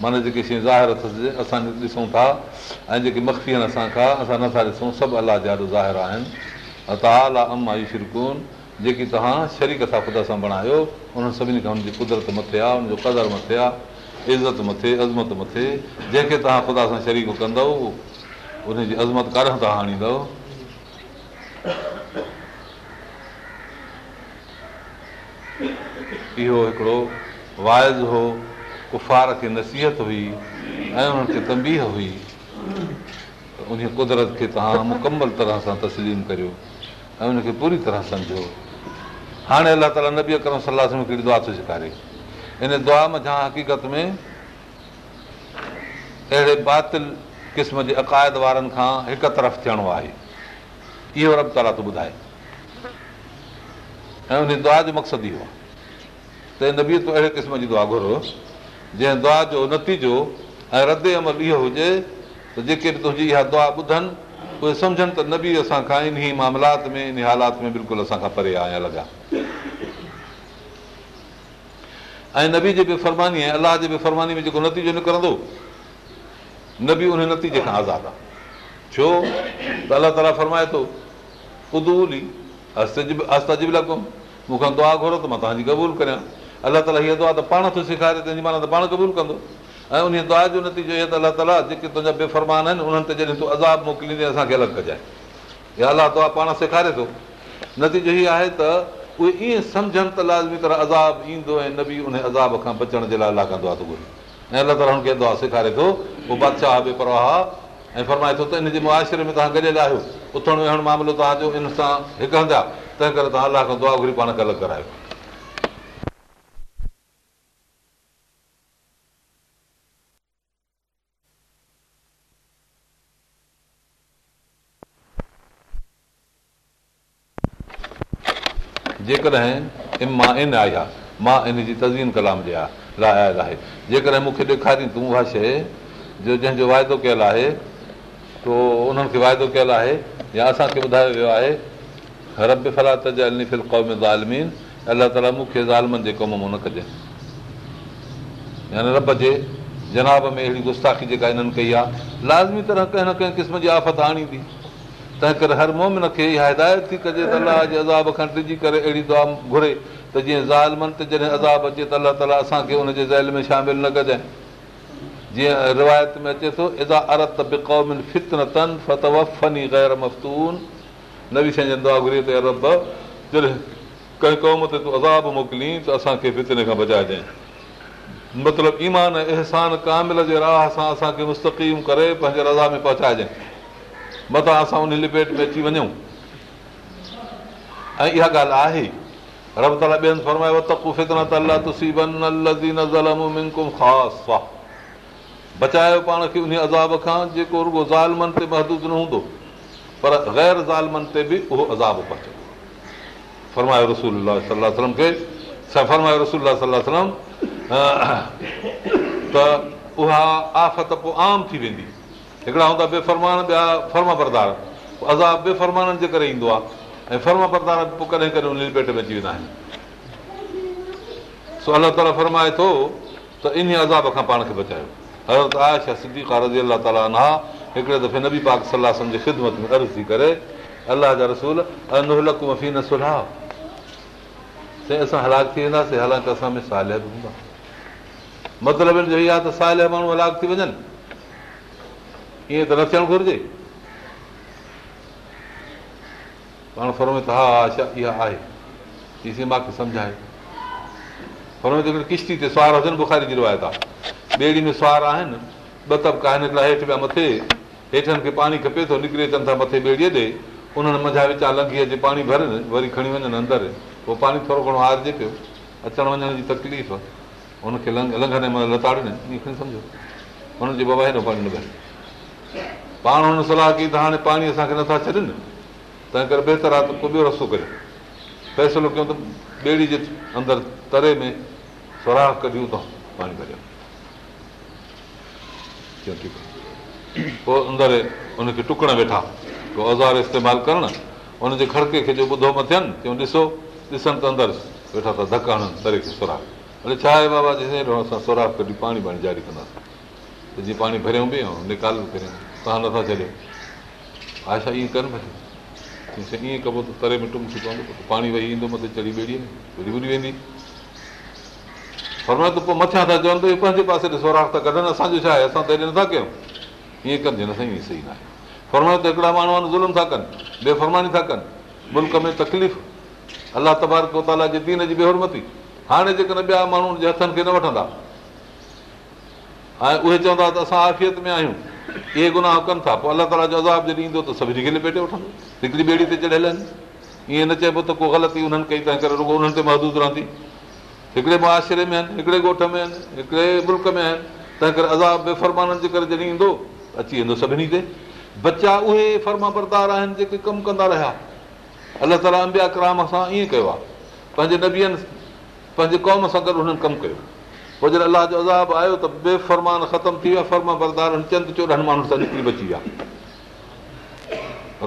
माना जेके शयूं ज़ाहिर असां ॾिसूं था ऐं जेके मख़फ़ी आहिनि असांखां असां नथा ॾिसूं सभु अलाह जा ॾाढो ज़ाहिर आहिनि अता अला अमा इशू कोन जेकी तव्हां शरीक सां ख़ुदा सां बणायो उन्हनि सभिनी खां हुनजी कुदरत मथे आहे हुनजो क़दुरु मथे आहे इज़त मथे अज़मत मथे जंहिंखे तव्हां ख़ुदा सां शरीक कंदव उनजी अज़मत काॾां तव्हां आणींदव इहो हिकिड़ो वाइज़ हो कुफ़ार खे नसीहत हुई ऐं उन्हनि खे तंबीह हुई उन कुदरत खे तव्हां मुकमल तरह सां तस्लीम करियो ऐं उनखे पूरी तरह सम्झो हाणे अलाह ताला नबी अकरम सलाह सां हिकिड़ी दुआ थो सेखारे हिन दुआ में जा हक़ीक़त में अहिड़े बातिल क़िस्म जे अक़ाइद वारनि खां हिकु तरफ़ थियणो आहे इहो रब ताला थो ॿुधाए ऐं उन दुआ जो मक़सदु इहो आहे त नबीअ तूं अहिड़े क़िस्म जी दुआ घुरो जंहिं दुआ जो नतीजो ऐं रद अमल इहो हुजे त जेके बि तुंहिंजी इहा दुआ ॿुधनि उहे सम्झनि त न बि असां खां इन ई मामलात में इन हालात में बिल्कुलु असांखां परे आया लॻा ऐं नबी जे बि फ़रमानी अलाह जे बि फ़रमानी में जेको नतीजो निकिरंदो नबी उन नतीजे खां आज़ादु आहे छो त अलाह ताला फ़रमाए थो कुदूल ई जिबला लॻुमि मूंखां दुआ घुरो त मां तव्हांजी क़बूलु करियां अलाह ताला हीअ दुआ त पाण थो सेखारे तंहिंजी माना त पाण क़बूल कंदो ऐं उन दुआ जो नतीजो इहो त अलाह ताला जेके तुंहिंजा बेफ़रमान आहिनि उन्हनि ते जॾहिं तूं अज़ाब मोकिलींदे असांखे अलॻि कजाए या अलाह दुआ पाण सेखारे थो नतीजो हीअ आहे त उहे ईअं सम्झनि त लाज़मी तरह अज़ाब ईंदो ऐं न बि उन अज़ाब खां बचण जे लाइ अलाह कंदो आहे तोरी ऐं अलाह ताला हुनखे दुआ सेखारे थो उहो बादशाह बि परवाह हा ऐं फरमाए थो त इन जे मुआशिरे में तव्हां गॾियल आहियो उथणु विहण मामिलो तव्हांजो इन सां हिकु हंधि आहे तंहिं करे तव्हां अलाह खां दुआ घुरी पाण खे अलॻि करायो जेकॾहिं इन मां इन आई आहे मां इन जी तज़ीन कलाम जे लाइ आयल आहे जेकॾहिं मूंखे ॾेखारी तूं उहा शइ जो जंहिंजो वाइदो कयल आहे तो उन्हनि खे वाइदो कयल आहे या असांखे ॿुधायो वियो आहे रब फला क़ौम ज़ालमीन अलाह ताला मूंखे ज़ालमनि जे कमु मां न कजे रब जे जनाब में अहिड़ी गुस्ताखी जेका हिननि कई आहे लाज़मी तरह कंहिं न कंहिं क़िस्म जी आफ़त आणींदी तंहिं करे हर मोमिन खे इहा हिदायत थी कजे त अलाह जे अज़ाब खां डिॼी करे अहिड़ी दुआ घुरे त जीअं ज़ालमन ते जॾहिं अज़ाब अचे त अलाह ताला असांखे हुनजे ज़ैल में शामिलु न कजांइ जीअं रिवायत में अचे थो इज़ा अरत बिकौमिन फितन तन फ़नी गैर न बि नवी दुआ घुरे जॾहिं कंहिं क़ौम ते तूं अज़ाब मोकिली त असांखे फितने खां बचाइजांइ मतिलबु ईमान अहसान कामिल जे राह सां असांखे मुस्तक़ीम करे पंहिंजे रज़ा में पहुचाइजांइ मथां असां उन लिपेट में अची वञूं ऐं इहा ॻाल्हि आहे बचायो पाण खे उन अज़ाब खां जेको रुगो ज़ालमनि ते महदूदु न हूंदो पर ग़ैर ज़ालमनि ते बि उहो फरमायो रसूल खे आफ़त पोइ आम थी वेंदी हिकिड़ा हूंदा बेफ़रमान ॿिया फर्मा बरदार अज़ाब बेफ़रमाननि जे करे ईंदो आहे ऐं फर्मा बरदार पोइ कॾहिं कॾहिं उन पेट में अची वेंदा आहिनि सो अलाह ताला फरमाए थो त इन अज़ाब खां पाण खे बचायो हज़रत त आहे रज़ी सिधी अलाह ताला न हिकिड़े दफ़े नबी पाक सलाह सम्झ ख़िदमत में अर्ज़ थी करे अलाह जा रसूल न सुलाह साईं असां हलाक थी वेंदासीं हालांकि असां में सालिया बि हूंदा मतिलबु इहो आहे त सालिया माण्हू हलाक थी वञनि ईअं त न थियणु घुरिजे पाण त हा इहा आहे मूंखे सम्झाए त समुझाए किश्ती ते सुवार हुजनि बुखारी जी रिवायत आहे ॿेड़ी में सुवार आहिनि ॿ तबिका आहिनि हिकिड़ा हेठि पिया मथे हेठनि खे पाणी खपे थो निकरी अचनि था मथे ॿेड़ीअ ॾे उन्हनि मज़ा विचा लंघी अचे पाणी भरनि वरी खणी वञनि अंदरि पोइ पाणी थोरो घणो हारिजे पियो अचणु वञण जी तकलीफ़ हुनखे लंघ न लताड़नि हुननि जी बाबा हेॾो पाणी न भरे पाण हुन सलाह कई त हाणे पाणी असांखे नथा छॾनि तंहिं करे बहितर आहे त को ॿियो रस्तो करे फ़ैसिलो कयूं त ॿेड़ी जे अंदरि तरे में सुराख कढियूं था पाणी भरियूं पोइ अंदरि हुनखे टुकड़ वेठा पोइ औज़ार इस्तेमालु करणु हुनजे खड़के खे जो ॿुधो मथियनि चयूं ॾिसो ॾिसनि त अंदरि वेठा था धक हणनि तरे खे सुराख अने छा आहे बाबा जीअं असां सोराख कढी पाणी पाणी जारी कंदासीं त जीअं पाणी भरियूं बि ऐं निकाल बि करियूं तव्हां नथा छॾियो आशा छा ईअं कनि भई कबो त तरे मिटो मूंखे पवंदो पाणी वेही ईंदो मथे चढ़ी में टुम वेंदी फरमाए त पोइ मथां था चवनि त पंहिंजे पासे सौराग था कढनि असांजो छा आहे असां त हेॾे नथा कयूं ईअं कनि जन साईं सही न आहे फरमाए त हिकिड़ा माण्हू आहिनि ज़ुल्म था कनि बेफ़रमानी था कनि मुल्क में तकलीफ़ अलाह तबार कोताला जे दीन जी बेहरमती हाणे जेकॾहिं ॿिया माण्हू जे हथनि खे न वठंदा ऐं उहे चवंदा त असां आफ़ियत में आहियूं इहे गुनाह कनि था पोइ अलाह ताला जो अज़ाब जॾहिं ईंदो त सभिनी खे लिपेटे वठंदो हिकिड़ी ॿेड़ी ते चढ़ियल आहिनि ईअं न चइबो त को ग़लती उन्हनि कई तंहिं करे रुगो उन्हनि ते महदूद रहंदी हिकिड़े मुआशिरे में आहिनि हिकिड़े ॻोठ में आहिनि हिकिड़े मुल्क में आहिनि तंहिं करे अज़ाब बेफ़रमाननि जे करे जॾहिं ईंदो अची वेंदो सभिनी ते बचा उहे फर्मा बरदार आहिनि जेके कमु कंदा रहिया अलाह ताला अंबिया कराम सां ईअं कयो आहे पंहिंजे नबीअनि पंहिंजे क़ौम सां गॾु हुननि कमु कयो पोइ जॾहिं अलाह जो अज़ाब आयो त बेफ़रमान ख़तमु थी विया बची विया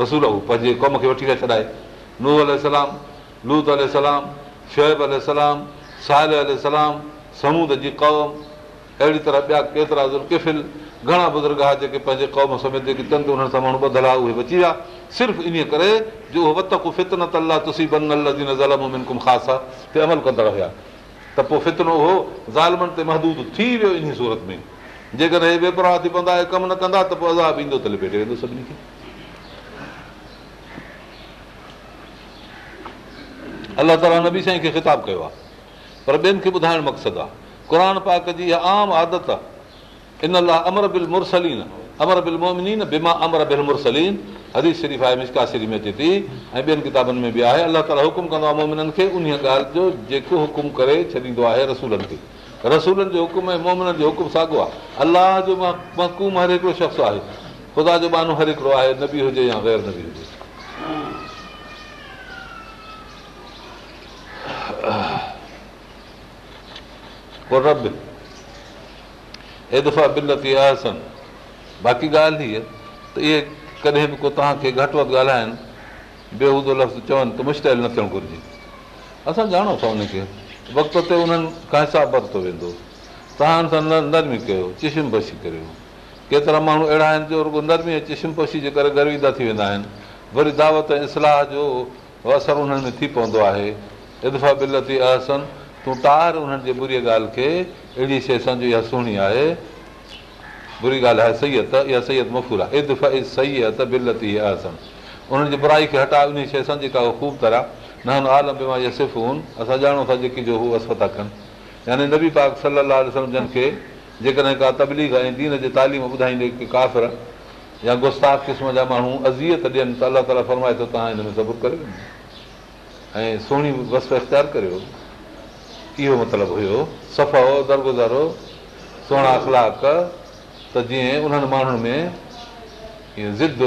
रसूल हू पंहिंजे क़ौम खे वठी करे छॾाए नूल शलाम साहिल समूद जी कौम अहिड़ी तरह केतिरा घणा बुज़ुर्ग जेके पंहिंजे क़ौम सां माण्हू अमल कंदड़ हुया त पोइ फितनो हो ज़ालमनि ते महदूदु थी वियो इन सूरत में जेकॾहिं हे वेपरा थी पवंदा हे कमु न कंदा त पोइ अज़ाब ईंदो त लिपेटे वेंदो सभिनी खे अलाह ताला नबी साईं खे ख़िताबु कयो आहे पर ॿियनि खे ॿुधाइणु मक़सदु आहे क़ुर पाक जी इहा आम आदत आहे इन लाइ अमर बिल मुरसलीन अचे थी ऐं ॿियनि किताबनि में बि आहे अलाह मोमिननि खे उन ॻाल्हि जो जेको हुकुम करे छॾींदो आहे अलाह जो महकूम हर हिक बाक़ी ॻाल्हि हीअ त इहे कॾहिं बि को तव्हांखे घटि वधि ॻाल्हाइनि बेहूदो लफ़्ज़ु चवनि त मुश्तिल न थियणु घुरिजे असां ॼाणो था उनखे वक़्त ते उन्हनि खां हिसाबु वरितो वेंदो तव्हां सां नरमी कयो पशी करियो केतिरा माण्हू अहिड़ा आहिनि जो रुगो नरमी ऐं पशी जे करे गर्वींदा थी वेंदा आहिनि वरी दावत ऐं इस्लाह जो असरु उन्हनि में थी पवंदो आहे इदफ़ा बिल थी अहसन तूं तार उन्हनि जे बुरी ॻाल्हि खे अहिड़ी शइ सम्झो इहा सुहिणी आहे बुरी ॻाल्हि आहे सैयत इहा सईद मफ़ूल आहे इद फ़ इहा उन्हनि जी बुराई खे हटाए उन शइ सां जेका ख़ूब तरह न हुन आलम बि मां सिफ़ असां ॼाणूं था जेकी जो हू असां कनि यानी नबी पाक सलाह खे जेकॾहिं का तबलीग ऐं दीन जी तालीम ॿुधाईंदे की काफ़िर या गुस्ताख क़िस्म जा माण्हू अज़ीत ॾियनि त अलाह ताला फरमाए थो तव्हां हिन में ज़बू करे ॾिनो ऐं सुहिणी बस इख़्तियार करियो इहो मतिलबु हुयो सफ़ा दरगुज़ारो सुहिणा अख़लाक त जीअं उन्हनि माण्हुनि में ज़िद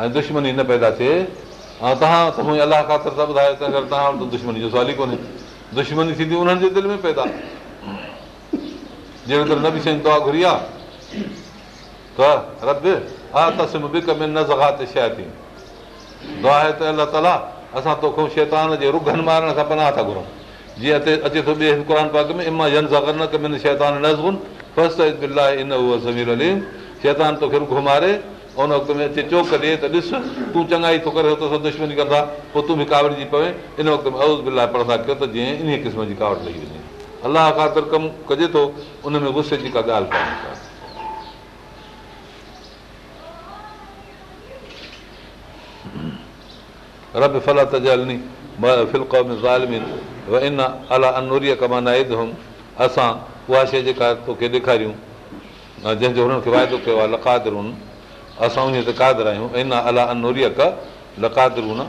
ऐं दुश्मनी न पैदा थिए ऐं तव्हां अलाह ख़ातिरायो तव्हां वटि दुश्मनी जो ई कोन्हे दुश्मनी थींदी उन्हनि जे दिलि में पैदा घुरी तोखो शैतान जे रुगनि मारण खां पनाह था घुरूं जीअं अचे थो त ॾिस तूं चङाई थो करे इन वक़्त जी कावट लॻी वञे अलाह ख़ातिर कमु कजे थो में गुस्से जी का ॻाल्हि असां उहा शइ जेका तोखे ॾेखारियूं जंहिंजो हुननि खे वाइदो कयो आहे लकादरून असां उन ते कादर आहियूं इन अला अनोरी का लकादरून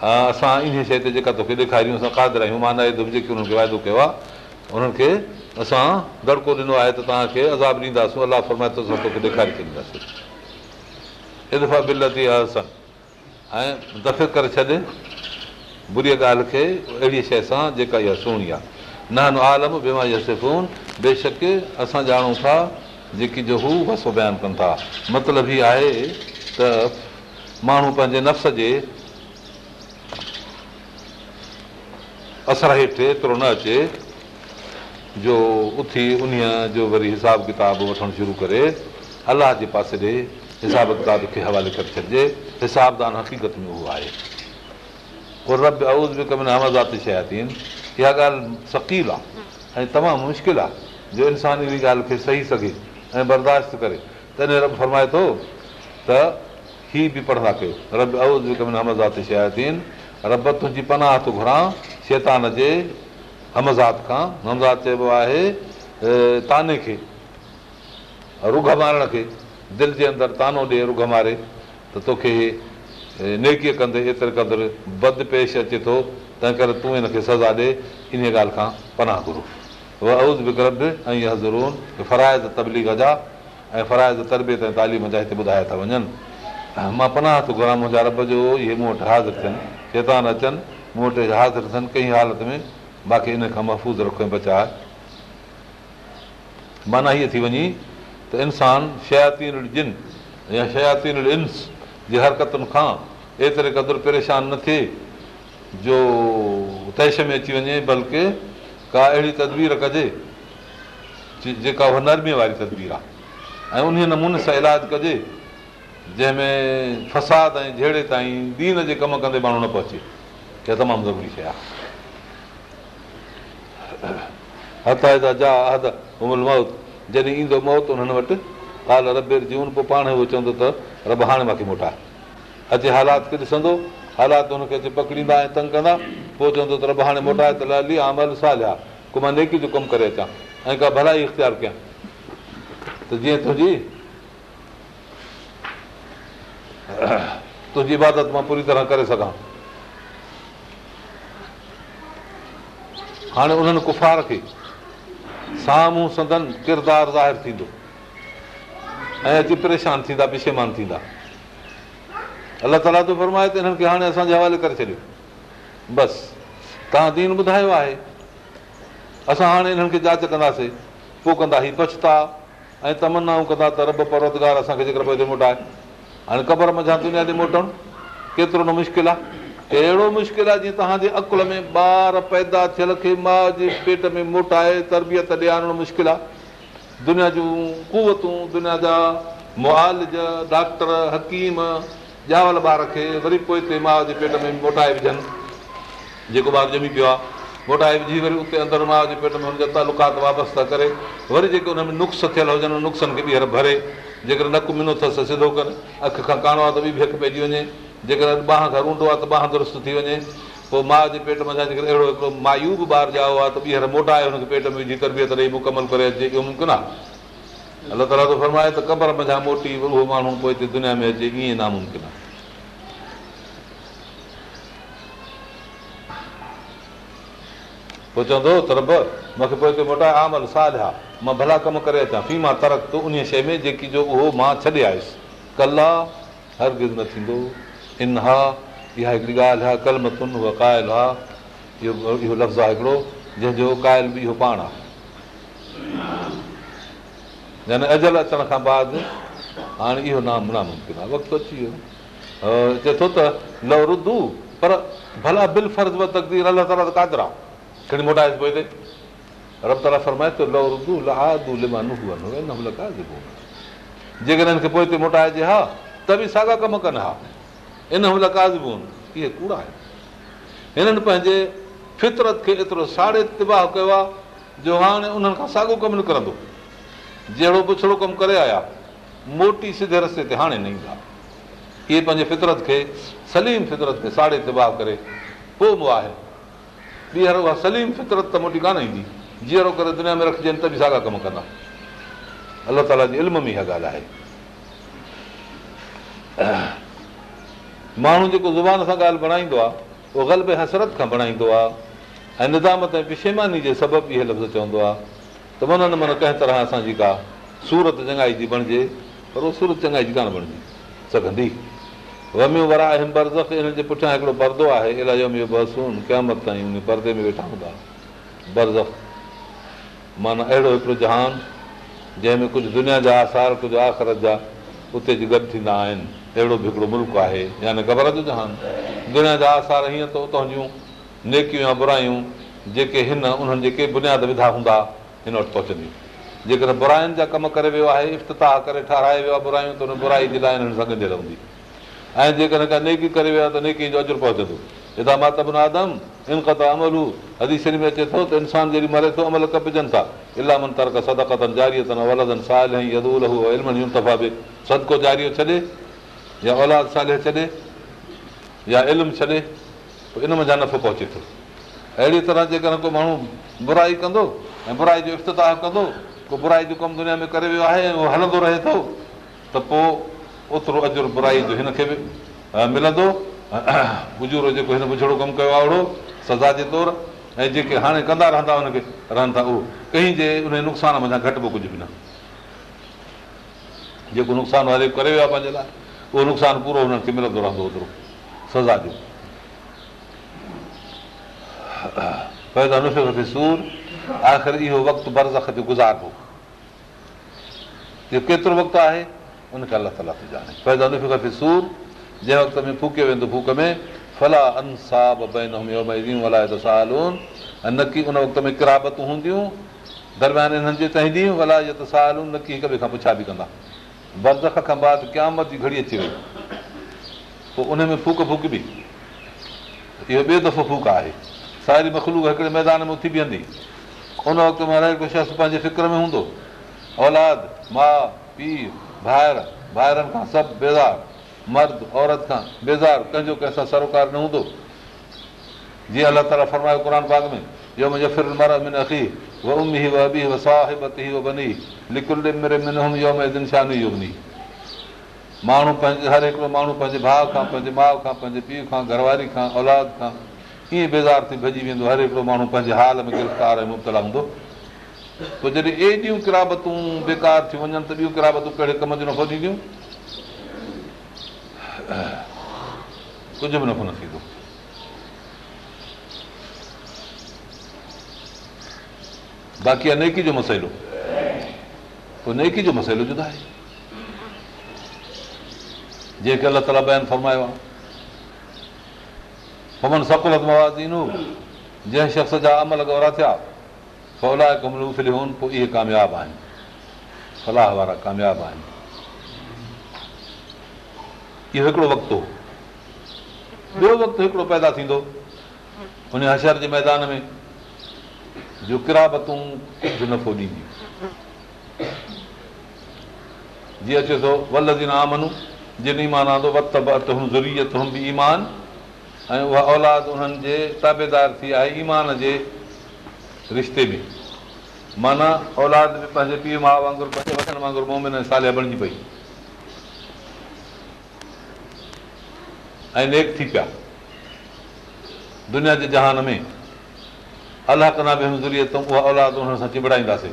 हा असां इन शइ ते जेका तोखे ॾेखारियूं असां कादर आहियूं मां नए दुब जेके हुननि खे वाइदो कयो आहे उन्हनि खे असां दड़को ॾिनो आहे त तव्हांखे अज़ाबु ॾींदासीं असां तोखे ॾेखारे छॾींदासीं इहे दफ़ा बिल ऐं दफ़े करे छॾ बुरीअ ॻाल्हि खे अहिड़ी शइ सां जेका इहा सुहिणी आहे नानो आलम बेमा बेमून बेशक असां ॼाणूं था जेकी जो हू वसो बयानु कनि था मतिलबु हीअ आहे त माण्हू पंहिंजे नफ़्स जे असर हेठि एतिरो न अचे जो उथी उन जो वरी हिसाब किताब वठणु शुरू करे अलाह जे पासे ॾे हिसाब किताब खे हवाले करे छॾिजे हिसाब दान हक़ीक़त में उहो आहे رب इहा ॻाल्हि सकील आहे ऐं तमामु मुश्किल आहे जो इंसानु इन ॻाल्हि खे सही सघे ऐं बर्दाश्त करे तॾहिं रब फरमाए थो त ही बि पढ़ंदा कयो रब अवज़ बि कमु न शयातीन रब तुंहिंजी पनाह थो घुरां शैतान जे हमज़ात खां हमज़ात चइबो आहे ताने खे रुघ मारण खे दिलि जे अंदरि तानो ॾिए रुघ मारे त तोखे नेकीअ कंदे एतिरे क़दुरु बद पेश अचे थो तंहिं करे तूं हिनखे सज़ा ॾे इन ॻाल्हि खां पनाह घुरू वउज़ बि ग्रब ऐं हज़ुरून फराइज़ तबलीग जा ऐं फ़राइज़ तरबियत ऐं तालीम जा हिते ॿुधाया था वञनि मां पनाह थो घुरां मुंहिंजा रब जो इहे मूं वटि हाज़िर थियनि चेतान अचनि मूं वटि हाज़िर थियनि कई हालति में बाक़ी इन खां महफ़ूज़ रखो ऐं बचाए माना हीअ थी वञे त इंसानु शयातीन जिन या शयातीन इंस जी हरकतुनि खां एतिरे क़दुरु परेशान न थिए जो तैश में अची वञे बल्कि का अहिड़ी तदबीर कजे जेका उहा नरमीअ वारी तदबीर आहे ऐं उन नमूने सां इलाजु कजे जंहिंमें फ़साद ऐं जहिड़े ताईं दीन जे कमु कंदे माण्हू न पहुचे इहा तमामु ज़रूरी शइ आहे हथ जा मौत जॾहिं ईंदो मौत उन्हनि वटि काल रबेर जीवन पोइ पाण उहो चवंदो त रब हाणे मूंखे मोटाए अचे हालात खे ॾिसंदो हालात हुनखे अचे पकड़ींदा ऐं तंग कंदा पोइ चवंदो त रब हाणे मोटाए त लाली आल सां लिया मां नेकी जो कमु करे अचां ऐं का भलाई इख़्तियार कयां त जीअं तुंहिंजी तुंहिंजी इबादत मां पूरी तरह करे सघां हाणे उन्हनि कुफार खे साम्हूं सदन किरदारु ज़ाहिरु थींदो ऐं अची परेशान थींदा पिशेमान थींदा अलाह ताला तो फरमाए त हिननि खे हाणे असांजे हवाले करे छॾियो बसि तव्हां दीन ॿुधायो आहे असां हाणे हिननि खे जांच कंदासीं पोइ कंदा पछता ऐं तमनाऊं कंदा त रब परोदगार असांखे जेकर मोटा आहिनि हाणे क़बर मज़ा दुनिया ते मोटणु केतिरो न मुश्किल आहे अहिड़ो मुश्किलु आहे जीअं तव्हांजे अकुल में ॿार पैदा थियल खे माउ जे पेट में मोटाए तरबियत ॾियारणु मुश्किल आहे दुनिया जूं कुवतूं दुनिया जा मुआलिज डॉक्टर हकीम ॼावल ॿार खे वरी पोइ हिते माउ जे पेट में मोटाए विझनि जेको ॿारु ॼमी पियो आहे मोटाए विझी वरी उते अंदरि माउ जे पेट में हुनजा तालुकात वापसि था करे वरी जेके हुन में नुक़्स थियल हुजनि हुन नुस्ख़नि खे ॿीहर भरे जेकर नकु मिनो अथसि सिधो कनि अखि खां काणो आहे त बि भेक पइजी वञे जेकर बाह खां रुंदो आहे त ॿाह दुरुस्त थी वञे पोइ माउ जे पेट मथां मां अहिड़ो हिकिड़ो मायू बि ॿार जायो आहे त ॿीहर मोटा आहे हुनखे पेट में विझी तरबियत ॾेई मुकमल करे अचे इहो मुमकिन आहे अलाह अलाहाए त कबर मथां मोटी उहो माण्हू पोइ हिते दुनिया में अचे ईअं नामुमकिन आहे पोइ चवंदो तरब मूंखे पोइ हिते मोटाए मां भला कमु करे अचां फी मां तरक उन शइ में जेकी जो उहो मां छॾे आयुसि कला हर थींदो इनहा इहा हिकिड़ी ॻाल्हि आहे कलमतुन उहा इहो लफ़्ज़ आहे हिकिड़ो जंहिंजो काइल बि इहो पाण आहे यानी अजल अचण खां बाद हाणे इहो नाम नामुमकिन आहे वक़्तु अची वियो चए थो त पर भला मोटाइजे हा त बि साॻा कमु कनि हा इन हूंदा इहे कूड़ा आहिनि हिननि पंहिंजे फितरत खे एतिरो साड़े तिबाह कयो आहे जो हाणे उन्हनि खां साॻियो कमु न करंदो जहिड़ो पुछड़ो कमु करे आया मोटी सिधे रस्ते ते हाणे न ईंदा इहे पंहिंजे फितरत खे सलीम फितरत खे साड़े तिबाह करे पोइ बि आहे ॿीहर उहा सलीम फितरत त मोटी कान ईंदी जीअरो करे दुनिया में रखजनि त बि साॻा कमु कंदा अलाह ताला जे इल्म में इहा ॻाल्हि आहे माण्हू जेको ज़ुबान सां ॻाल्हि बणाईंदो आहे उहो ग़लब हसरत खां बणाईंदो आहे ऐं निदामत ऐं पिछेमानी जे सबबु इहे लफ़्ज़ चवंदो आहे त माना न माना कंहिं तरह असांजी का सूरत चङाई जी बणिजे पर उहो सूरत चङाई जी कान बणिजी सघंदी वमी वरा आहिनि बरज़ हिन जे पुठियां हिकिड़ो परदो आहे इलाही वमियो बसून क़यामत ताईं उन परदे में वेठा हूंदा बरज़ माना अहिड़ो हिकिड़ो जहान जंहिंमें कुझु दुनिया जा आसार कुझु आख़िरत जा उते जी गॾु थींदा आहिनि अहिड़ो बि हिकिड़ो मुल्क आहे या न ख़बर थी तहान दुनिया जा आसार हीअं त उतां जूं नेकियूं या बुरायूं जेके हिन उन्हनि जेके बुनियाद विधा हूंदा हिन वटि पहुचंदियूं जेकॾहिं बुराइनि जा कम करे वियो आहे इफ़्तिह करे ठाराए वियो आहे बुरायूं त हुन बुराई जे लाइ हिननि सां रहंदी ऐं जेकॾहिं का नेकी करे वियो आहे त नेकी जो अजर पहुचे थो हितां मातुनि आदमत अमल हू अदीशरी में अचे थो त इंसानु जॾहिं मरे थो अमल कपिजनि था अथनि जारी वलदनि इलाम सदको जारी छॾे या औलाद साले छॾे या इल्मु छॾे पोइ इन मज़ा नफ़ो पहुचे थो अहिड़ी तरह जेकॾहिं को माण्हू बुराई कंदो ऐं बुराई जो इफ़्तिताह कंदो को बुराई जो कमु दुनिया में करे वियो आहे ऐं उहो हलंदो रहे थो त पोइ ओतिरो अजुर बुराई जो हिनखे बि मिलंदो बुजुर्ग जेको हिन कमु कयो आहे ओहिड़ो सज़ा जे तौरु ऐं जेके हाणे कंदा रहंदा हुनखे रहनि था उहो कंहिं जे उन नुक़सान मथां घटि बि कुझु बि न जेको नुक़सान वारे करे वियो आहे पंहिंजे लाइ उहो नुक़सानु पूरो सज़ा जो इहो वक़्तु बरख़ जो गुज़ारबो इहो केतिरो वक़्तु आहे उनखे अलाह ताला सूर जंहिं वक़्त में फूकियो वेंदो फूक में किरावतूं दरियाना हिक ॿिए खां पुछा बि कंदा बदख खां बाद क़यामत जी घड़ी अची वई पोइ उन में फूक फूक बि इहो ॿिए दफ़ो फूक आहे साहिड़ी मखलूक हिकिड़े मैदान में उथी बीहंदी उन वक़्तु में हर हिकु शख़्स पंहिंजे फ़िक्र में हूंदो औलाद माउ पीउ भाइर भाइरनि खां सभु बेज़ार मर्द औरत खां बेज़ार कंहिंजो कंहिंसां सरोकार न हूंदो जीअं अलाह ताला फरमायो क़ुर पाक में इहो मुंहिंजो फिर मर मिन अखी हर हिकिड़ो माण्हू पंहिंजे भाउ खां पंहिंजे माउ खां पंहिंजे पीउ खां घरवारी खां औलाद खां ईअं बेज़ार थी भॼी वेंदो हर हिकिड़ो माण्हू पंहिंजे हाल में गिरफ़्तार ऐं मुतला हूंदो पोइ जॾहिं एॾियूं किराबतूं बेकार थी वञनि त ॿियूं किरावतूं कहिड़े कम जूं नथो थींदियूं कुझु बि नथो न थींदो बाक़ी आहे नेकी जो मसइलो नेकी जो मसइलो जुदा आहे जेके अलाह ताला बयान फरमायो आहे फमन सफ़लत मवाज़ीनो जंहिं शख़्स जा अमल गौरा थिया कमलू पोइ इहे कामयाबु आहिनि फलाह वारा कामयाबु आहिनि इहो हिकिड़ो वक़्तु हो ॿियो वक़्तु हिकिड़ो पैदा थींदो उन हशर जे मैदान में जो किराबतूं नफ़ो ॾींदियूं जीअं अचे थो वल्लिन आमनूं जिन ईमान आंदो वत वत हुन ई हुन बि ईमान ऐं उहा औलाद उन्हनि जे ताबेदार थी आहे ईमान जे रिश्ते में माना औलाद बि पंहिंजे पीउ माउ वांगुरु पंहिंजे वठण वांगुरु मोमिन साले बणिजी पई ऐं नेक थी पिया दुनिया जे जहान में अलाह कंदा बि हुन तूं उहा औलाद सां चिबड़ाईंदासीं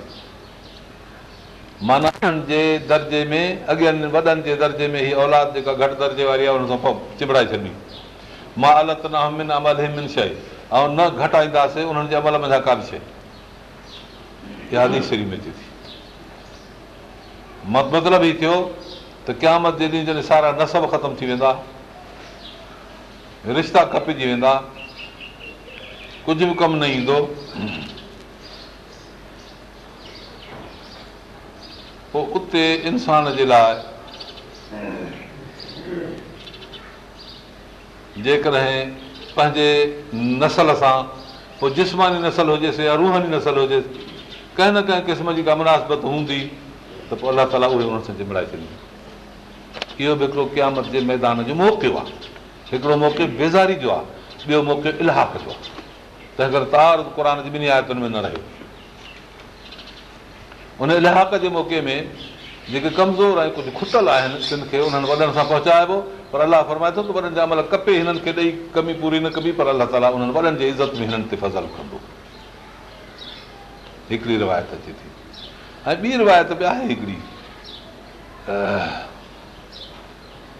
माना जे दर्जे में अॻियनि वॾनि जे दर्जे में हीअ औलाद जेका घटि दर्जे वारी आहे हुन सां चिबड़ाए छॾी मां अलत न नमिन अमल हिन शइ ऐं न घटाईंदासीं उन्हनि जे अमल में छा का शइ यादि मतिलबु ई थियो त क़यामत जे ॾींहुं जॾहिं सारा नसब ख़तमु थी वेंदा रिश्ता कपिजी वेंदा कुझु बि कमु न ईंदो पोइ उते इंसान जे लाइ जेकॾहिं पंहिंजे नसल सां पोइ जिस्मानी नसल हुजेसि या रूहानी नसल हुजेसि कंहिं न कंहिं क़िस्म जी कमनासत हूंदी त पोइ अलाह ताला उहे हुन सां चिमड़ाए छॾींदा इहो बि हिकिड़ो क़यामत जे मैदान जो मौक़ियो आहे हिकिड़ो मौक़ो बेज़ारी जो आहे ॿियो मौक़ो इलाहक जो आहे तंहिं करे तार क़ुर जी ॿिन्ही आयतुनि में न रहे उन लिहाक जे मौक़े में जेके कमज़ोर ऐं कुझु खुटल आहिनि सिंध खे उन्हनि वॾनि सां पहुचाइबो पर अलाह फरमाए थो वॾनि जा अमल कपे हिननि खे ॾेई कमी पूरी न कबी पर अलाह ताला उन्हनि वॾनि जी इज़त में हिननि ते फज़ल कंदो हिकिड़ी रिवायत अचे थी ऐं ॿी रिवायत बि आहे हिकिड़ी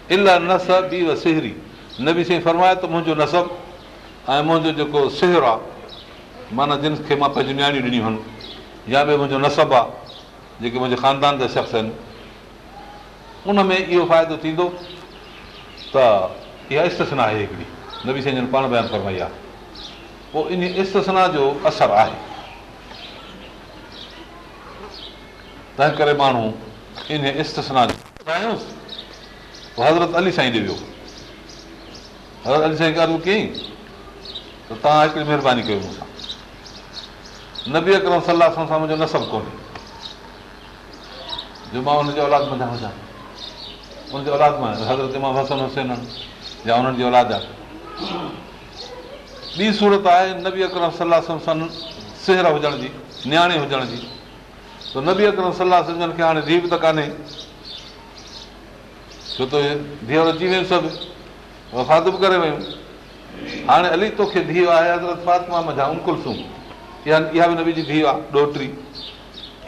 बि न साईं फरमाए त मुंहिंजो नसबु ऐं मुंहिंजो जेको सिहर आहे माना जिन खे मां पंहिंजी न्याणियूं ॾिनियूं या भई मुंहिंजो नसबु आहे जेके मुंहिंजे ख़ानदान जा शख़्स आहिनि उनमें इहो फ़ाइदो थींदो त इहा इस्त आहे हिकिड़ी नबी साईं जन पाण बयानु फरमाई आहे पोइ इन इस्त जो असरु आहे तंहिं करे माण्हू इन इस्त सना जो हज़रत अली साईं ॾे वियो हज़रत अली साईं ॻाल्हि कयईं त तव्हां हिकिड़ी महिरबानी कयो मूंसां नबी अकरम सलाह सां मुंहिंजो नसब कोन्हे जो मां हुनजे औलाद मन हुजां हुनजे औलाद मां हज़रत मां वसन हुसेन या हुननि जी औलाद आहे ॿी सूरत आहे नबी अकरम अक्रम सलासन सेहर हुजण जी नियाणी हुजण जी त नबी अकरम सलाह सम्झनि खे हाणे सलास त कान्हे छो त धीअर अची वियूं सभु वफ़ात बि करे वियूं हाणे अली तोखे धीउ आहे हज़रत फात्मा मा कुलसूम इहा इहा बि नबी जी धीउ आहे ॾोहटी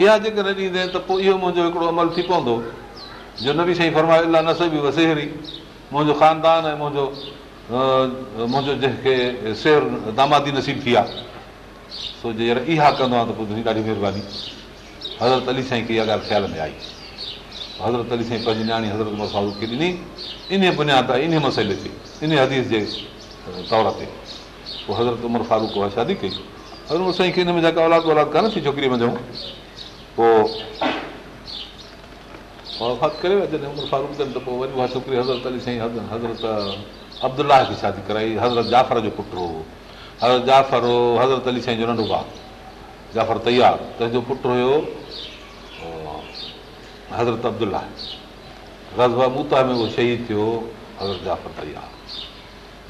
इहा जेकॾहिं ॾींदे त पोइ इहो मुंहिंजो हिकिड़ो अमल थी पवंदो जो नबी साईं फरमायो न सबी वसेहरी मुंहिंजो ख़ानदान ऐं मुंहिंजो मुंहिंजो जंहिंखे सेर दामादी नसीब थी आहे सो जेका इहा कंदो आहे त पोइ तुंहिंजी ॾाढी महिरबानी हज़रत अली साईं खे इहा ॻाल्हि ख़्याल में आई हज़रत अली साईं पंहिंजी नियाणी हज़रत मसालू खे ॾिनी इन बुनियाद ताईं इन मसइले ते इन हदीस जे तौर ते पोइ हज़रत उमर फारूक हुआ शादी कई हज़र साईं खे हिन में जेका औलाद ओलाद कोन थी छोकिरी वञूं पोइ वफ़ाद करे विया जॾहिं उमिरि फारूक कनि त पोइ वरी उहा छोकिरी हज़रत अली साईं हज़रत अब्दुला खे शादी कराई हज़रत जाफ़र जो पुटु हो हज़रत जाफ़र हुओ हज़रत अली साईं जो नंढो भाउ जाफ़रत तैयार तंहिंजो पुटु हुयो हज़रत अब्दुलाह रज़ बाबूता में उहो शहीद थियो हज़रत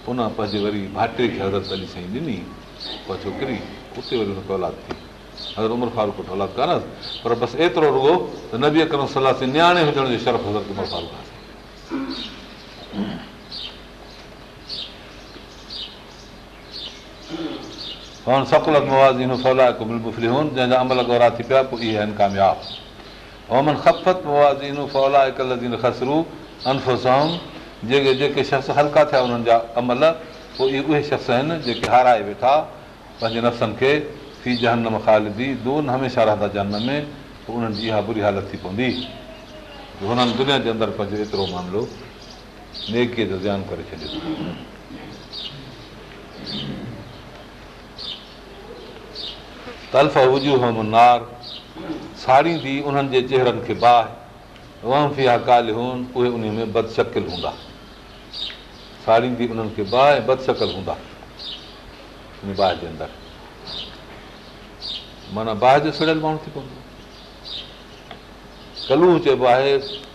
उन पंहिंजे वरी भाटे खे हज़रत अली साईं ॾिनी पोइ छोकिरी उते वरी हुनखे औलाद थी अगरि उमिरि फारूक औलाद कान पर बसि एतिरो रुॻो हुजण जो जंहिंजा अमल गौरा थी पिया पोइ इहे आहिनि कामयाबु जेके जेके शख़्स हल्का थिया उन्हनि जा अमल पोइ इहे उहे शख़्स आहिनि जेके हाराए वेठा पंहिंजे नफ़्सनि खे फी जहन ख़ालिदी दोन हमेशह रहंदा जनम में पोइ उन्हनि जी इहा बुरी हालति थी पवंदी हुननि दुनिया जे अंदरि पंहिंजो एतिरो मामिलो नेकीअ जो ध्यानु करे छॾियो तल्फ़ु होनार साड़ींदी उन्हनि जे चेहरनि खे बाहि काल हुन उहे उन में बदशकिल हूंदा कारींदी उन्हनि खे बाहि बदशकल हूंदा बाहि जे अंदरि माना बाहि जो सड़ियल माण्हू थी पवंदो कलू चइबो आहे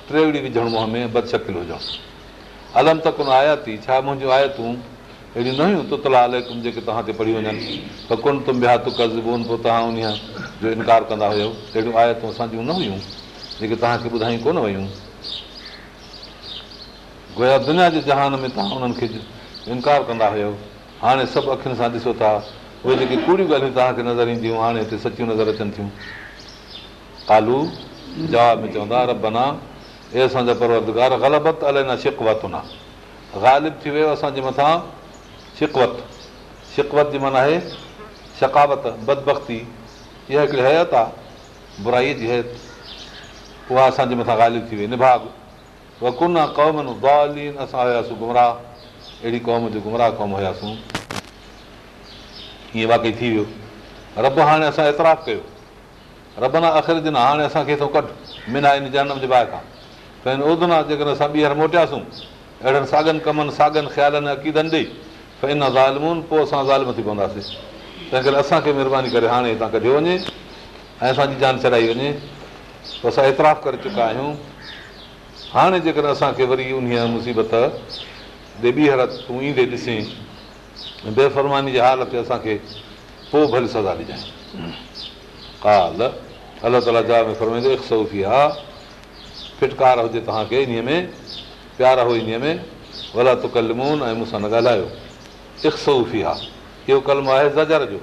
ट्रेवड़ी बि झण में बदशकिल हुजऊं अलम त कुन आया थी छा मुंहिंजियूं आयतूं अहिड़ियूं न हुयूं तुतला अल जेके तव्हां ते पढ़ी वञनि त कुन तुम पोइ तव्हां उन जो इनकार कंदा हुयो अहिड़ियूं आयतूं असांजूं न हुयूं जेके तव्हांखे ॿुधायूं कोन वियूं गोया दुनिया जे जहान में तव्हां उन्हनि खे इनकार कंदा हुयो हाणे सभु अखियुनि सां ॾिसो था उहे जेके कूड़ियूं ॻाल्हियूं तव्हांखे नज़र ईंदियूं हाणे हिते सचियूं नज़र अचनि थियूं कालू जवाब में चवंदा रा हे असांजा परवरदगार ग़लबत अलाए न शिक वरतु न ग़ालिब थी वियो असांजे मथां शिकवत शिकवत जी माना आहे शकावत बदबख्ती इहा हिकिड़ी हयत आहे बुराईअ जी हयत उहा असांजे मथां ग़ालिब थी वई निभाग व कुन आहे क़ौमनि बालीन असां हुयासीं गुमराह अहिड़ी क़ौम जो गुमराह क़ौम हुयासीं ईअं वाक़ई थी वियो रब हाणे असां ऐतराफ़ु कयो रब न आख़िर ॾिना हाणे असांखे थो कढ मिना इन जनम जे बाहि खां त हिन ओदिना जेकर असां ॿीहर मोटियासीं अहिड़नि साॻनि कमनि साॻनि ख़्यालनि अक़ीदनि ॾेई त हिन ज़ाल पोइ असां ज़ालम थी पवंदासीं तंहिं करे असांखे महिरबानी करे हाणे हितां कढियो वञे ऐं असांजी जान छॾाई वञे पोइ असां ऐतराफ़ु करे चुका आहियूं हाणे जेकर असांखे वरी उन मुसीबत ॾे ॿीहर तूं ईंदे ॾिसी बेफ़रमानी जी हालत असांखे पोइ भली सज़ा ॾिजांइ काल अलाह ताला जा में फरमाईंदो हिकु सौ सौफ़ी हा फिटकार हुजे तव्हांखे इन्हीअ में प्यार हो इन्हीअ में भला तो कलमून ऐं मूंसां न ॻाल्हायो हिकु सौ उफ़ी आहे इहो कलम आहे ज़र जो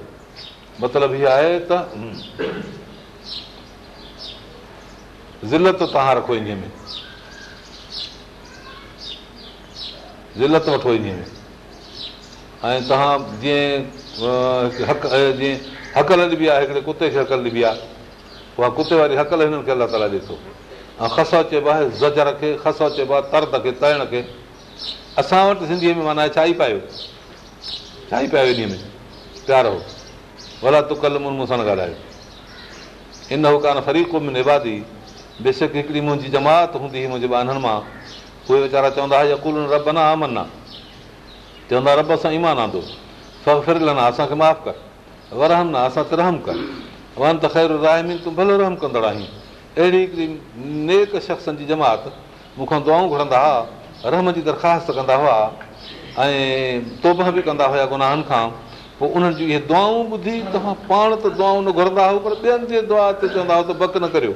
मतिलबु हीअ आहे त ज़िलत तव्हां रखो इन्हीअ में ज़िलत वठो इन में ऐं तव्हां जीअं हक़ जीअं हक़ल ॾिबी आहे हिकिड़े कुते खे हक़ल ॾिबी आहे उहा कुते वारी हक़ल हिननि खे अलाह ताला ॾिए थो ऐं ख़सि चइबो आहे ज़र खे ख़सि चइबो आहे तर्द खे तरण खे असां वटि सिंधीअ में माना छा ई पायो छा ई पायो इन में प्यारो भला वॾा तु कल मुल मूं सां ॻाल्हायो इन हो कार फरीक़ादी बेशक हिकिड़ी मुंहिंजी जमात हूंदी हुई मुंहिंजे ॿाननि मां उहे वीचारा चवंदा हुआ अकूल रब न अमन आहे चवंदा रब असां ईमान आंदो फिरियल असांखे माफ़ु कर वरहम न असां त रहम कर वन त ख़ैरु राहम तूं भलो रहम कंदड़ आहीं अहिड़ी हिकिड़ी नेक शख़्सनि जी जमात मूंखां दुआऊं घुरंदा हुआ रहम जी दरख़्वास्त कंदा हुआ ऐं तौबा बि कंदा हुआ गुनाहनि खां पोइ उन्हनि जूं इहे दुआऊं ॿुधी तव्हां पाण त दुआऊं न घुरंदा पर ॿियनि जे दुआ ते चवंदा हुआ त बक न करियो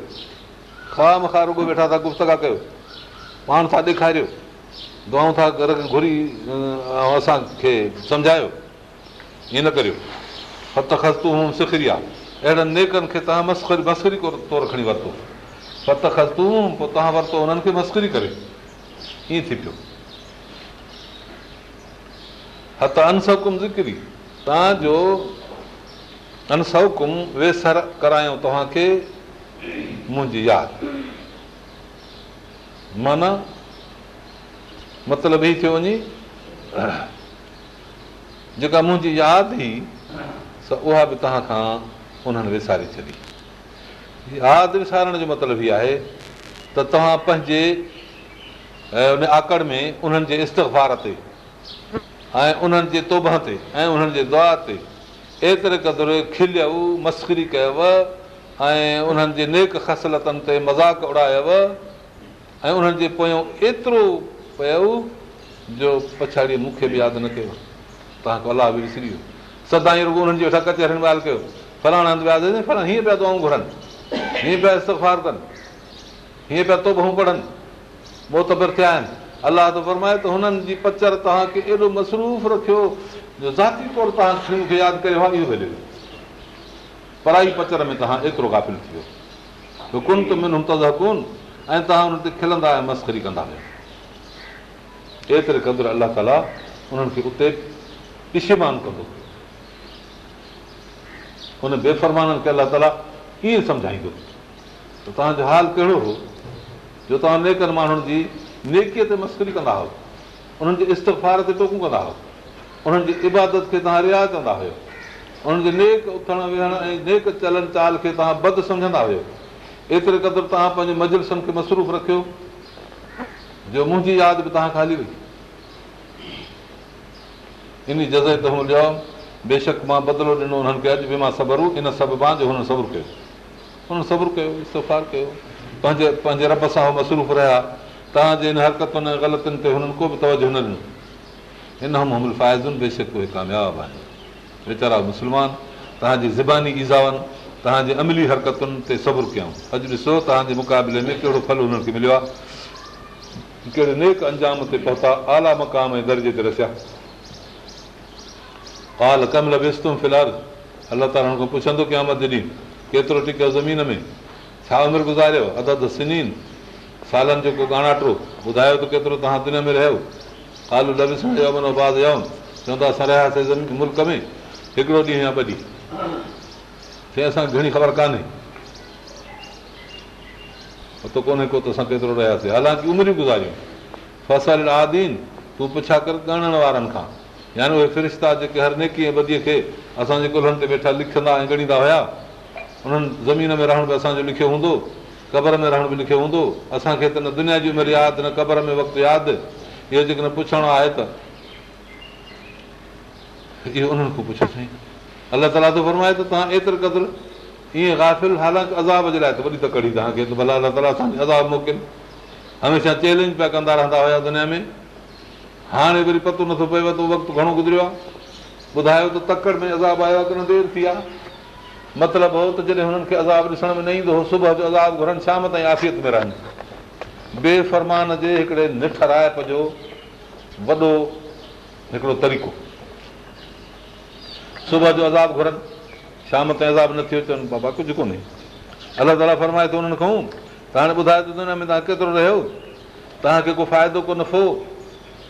ख़्वाह मख़ा रुॻो वेठा था गुफ़्तगा कयो पाण था ॾेखारियो दुआऊं था घर घुरी असांखे सम्झायो ईअं न करियो हथु ख़स्तू हू सिखरी आहे अहिड़नि नेकनि खे तव्हां मस्करी मस्किरी तौरु खणी वरितो हथु ख़स्तू पोइ तव्हां वरितो हुननि खे मस्करी करे ईअं थी पियो हथ अनसुम ज़िकरी तव्हांजो अनसुम वेसर करायूं तव्हांखे मुंहिंजी यादि माना मतिलबु हीअ थियो वञे जेका मुंहिंजी यादि हुई त उहा बि तव्हां खां उन्हनि विसारे छॾी यादि विसारण जो मतिलबु इहा आहे त तव्हां पंहिंजे उन आकड़ में उन्हनि जे इस्तफार ते ऐं उन्हनि जे तोबह ते ऐं उन्हनि जे दुआ ते एतिरे क़दुरु खिलियव मस्करी कयव ऐं उन्हनि जे नेक ख़सलतनि ते मज़ाक़ उड़ायव ऐं उन्हनि जे पोयां एतिरो पियो जो पछाड़ीअ मूंखे बि यादि न कयो तव्हां अलाह बि विसरी वियो सदा ई रुगो उन्हनि जे वेठा कचहर ॻाल्हि कयो फलाणा हंधि विया फलाणा हीअं पिया दुआऊं घुरनि हीअं पिया इस्तफार कनि हीअं पिया तोबूं पढ़नि मोतबर थिया आहिनि अलाह त फरमाए त हुननि जी पचर तव्हांखे एॾो मसरूफ़ रखियो जो ज़ाती तौरु तव्हांखे यादि कयो आहे इहो पढ़ाई पचर में तव्हां एतिरो थी वियो हुकुम त मिनुम त ऐं तव्हां उन्हनि ते खिलंदा ऐं मस्करी कंदा आहियो एतिरे क़दुरु अलाह ताला उन्हनि खे उते पिशेमान कंदो हुन बेफ़रमाननि खे अलाह ताला कीअं सम्झाईंदो त तव्हांजो हाल कहिड़ो हो जो तव्हां नेकनि माण्हुनि जी नेकीअ ते मस्करी कंदा हुयो उन्हनि जे इस्तफार ते टोकूं कंदा हुयो उन्हनि जी इबादत खे तव्हां रिहा कंदा हुयो उन्हनि जे नेक उथणु वेहण ऐं नेक चलनि चाल खे तव्हां बद सम्झंदा हुयो एतिरे क़दुरु तव्हां पंहिंजे मजलसनि खे मसरूफ़ रखियो जो मुंहिंजी यादि बि तव्हां खाली वई इन जज़े ते हुन ॾियो बेशक मां बदिलो ॾिनो हुननि खे अॼु बि मां सबरु इन सभ जो हुननि सबुरु कयो हुननि सबुरु कयो इस्तफ़ार कयो पंहिंजे पंहिंजे रब सां हू मसरूफ़ रहिया तव्हांजे इन हरकतुनि ऐं ग़लतियुनि ते हुननि को बि तवजो न ॾिनो इन फ़ाइज़ुनि बेशक उहे कामयाबु आहिनि वीचारा मुस्लमान तव्हांजी ज़बानी ईज़ावनि तव्हांजे अमली हरकतुनि ते सबुरु कयूं अॼु ॾिसो तव्हांजे मुक़ाबले में कहिड़ो फल हुननि खे मिलियो आहे कहिड़े नेक अंजाम ते पहुता आला मक़ाम ऐं दर्जे ते रसिया काल कमल वेस्तुम फिलहाल अलाह ताला हुन खां पुछंदो कयां मध ॾींहुं केतिरो टिकियो ज़मीन में छा उमिरि गुज़ारियो अदद सिनीन सालनि जो को ॻाणाटो ॿुधायो त केतिरो तव्हां दिन में रहियो आल ल चवंदा असां रहियासीं मुल्क में हिकिड़ो ॾींहुं या ॿ ॾींहं असांखे घणी ख़बर कान्हे कोन्हे कोन्हे को त असां केतिरो रहियासीं हालांकि उमिरियूं गुज़ारियूं फसल आदीन तूं पुछा कर ॻणण वारनि खां यानी उहे फरिश्ता जेके हर नेकीअ जे ॿदीअ खे असांजे गुलनि ते वेठा लिखंदा ऐं ॻणींदा हुया उन्हनि ज़मीन में रहण बि असांजो लिखियो हूंदो क़बर में रहण बि लिखियो हूंदो असांखे त न दुनिया जी उमिरि यादि न क़बर में वक़्तु यादि इहो जेकॾहिं पुछणो आहे त इहो उन्हनि खां पुछो साईं अलाह ताला थो फरमाए त तव्हां एतिरे क़दुरु ईअं गाफ़िल हालांकि अज़ाब जे लाइ त वॾी तकड़ हुई तव्हांखे भला अलाह ताला असांखे अज़ाब मोकिल हमेशह चैलेंज पिया कंदा रहंदा हुया दुनिया में हाणे वरी पतो नथो पए त वक़्तु घणो गुज़रियो आहे ॿुधायो त तकड़ि में अज़ाब आयो आहे किनो देरि थी आहे मतिलबु हो त जॾहिं हुननि खे अज़ाब ॾिसण में न ईंदो हो सुबुह जो अज़ाब घुरनि शाम ताईं आफ़ियत में रहनि बेफ़रमान जे हिकिड़े निठ राइप जो वॾो हिकिड़ो तरीक़ो सुबुह जो अज़ाब घुरनि शाम ताईं अज़ाब न थियो चवनि बाबा कुझु कोन्हे अलाह ताला फरमाए थो उन्हनि खां त हाणे ॿुधाए त दुनिया में तव्हां केतिरो रहियो तव्हांखे को फ़ाइदो को नफ़ो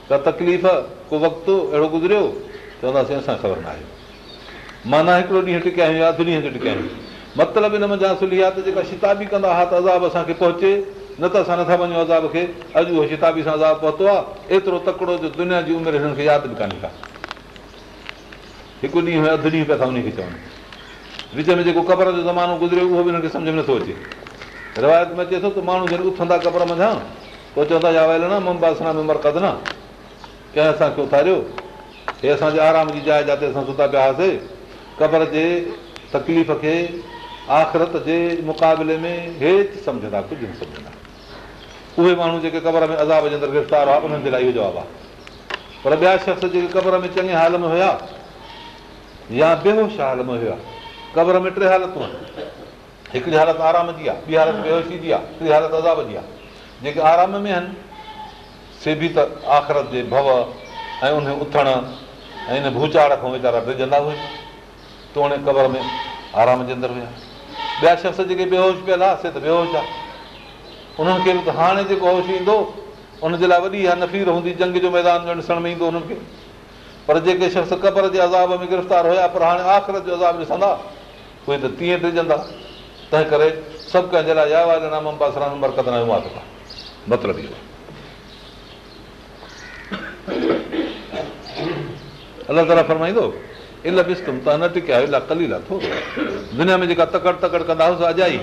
का तकलीफ़ को वक़्तु अहिड़ो गुज़रियो चवंदासीं असां ख़बर न नाहे माना हिकिड़ो ॾींहुं टिकिया आहियूं या ॾींहं ते टिकिया आहियूं मतिलबु इन में जा सुली आहे त जेका शिताबी कंदा हुआ त अज़ाब असांखे पहुचे न त असां नथा वञूं अज़ाब खे अॼु उहो शिताबी सां अज़ाब पहुतो आहे एतिरो तकिड़ो जो दुनिया जी उमिरि हिननि खे यादि बि कान्हे का हिकु ॾींहुं अधु ॾींहुं पिया था उनखे चवनि विच में जेको क़बर जो ज़मानो गुज़रियो उहो बि उन्हनि सम्झ में नथो अचे रिवायत में अचे थो त माण्हू जॾहिं उथंदा क़बर मञा पोइ चवंदा या वेल न मुम्बा में मरकज़ न कंहिं असांखे उथारियो हे असांजे आराम जी जाइ जिते असां सुता पिया हुआसीं क़बर जे तकलीफ़ खे आख़िरत जे मुक़ाबले में हेठि सम्झंदा कुझु न सम्झंदा उहे माण्हू जेके कबर में अज़ाब जे अंदरि गिरफ़्तार हुआ उन्हनि जे लाइ इहो जवाबु आहे पर ॿिया शख़्स जेके क़बर में चङे हाल में हुया या बेहोश हाल में हुआ कबर में टे हालतूं आहिनि हिकिड़ी हालति आराम जी आहे ॿी हालति बेहोशी जी आहे टी हालति अदाब जी आहे जेके आराम में आहिनि से बि त आख़िरत जे भव ऐं उन उथण ऐं इन भूचार खां वेचारा विझंदा हुआ तोणे कबर में आराम जे अंदरि हुआ ॿिया शख़्स जेके बेहोश पियल आहे से त बेहोश आहे उन्हनि खे बि हाणे जेको होश ईंदो उनजे लाइ वॾी नफ़ीर हूंदी जंग जो मैदान में ॾिसण में ईंदो उन्हनि खे पर जेके शख़्स क़बर जे अज़ाब में गिरफ़्तार हुया पर हाणे आख़िरत जो अज़ाब ॾिसंदा उहे त तीअं ॾिजंदा तंहिं करे सभु कंहिंजे लाइ न बरकत मतिलबु इहो अलाह ताला फरमाईंदो इलाही तव्हां न टिकिया थोरो दुनिया में जेका तकड़ि तकड़ि कंदा हुआसीं अॼा ई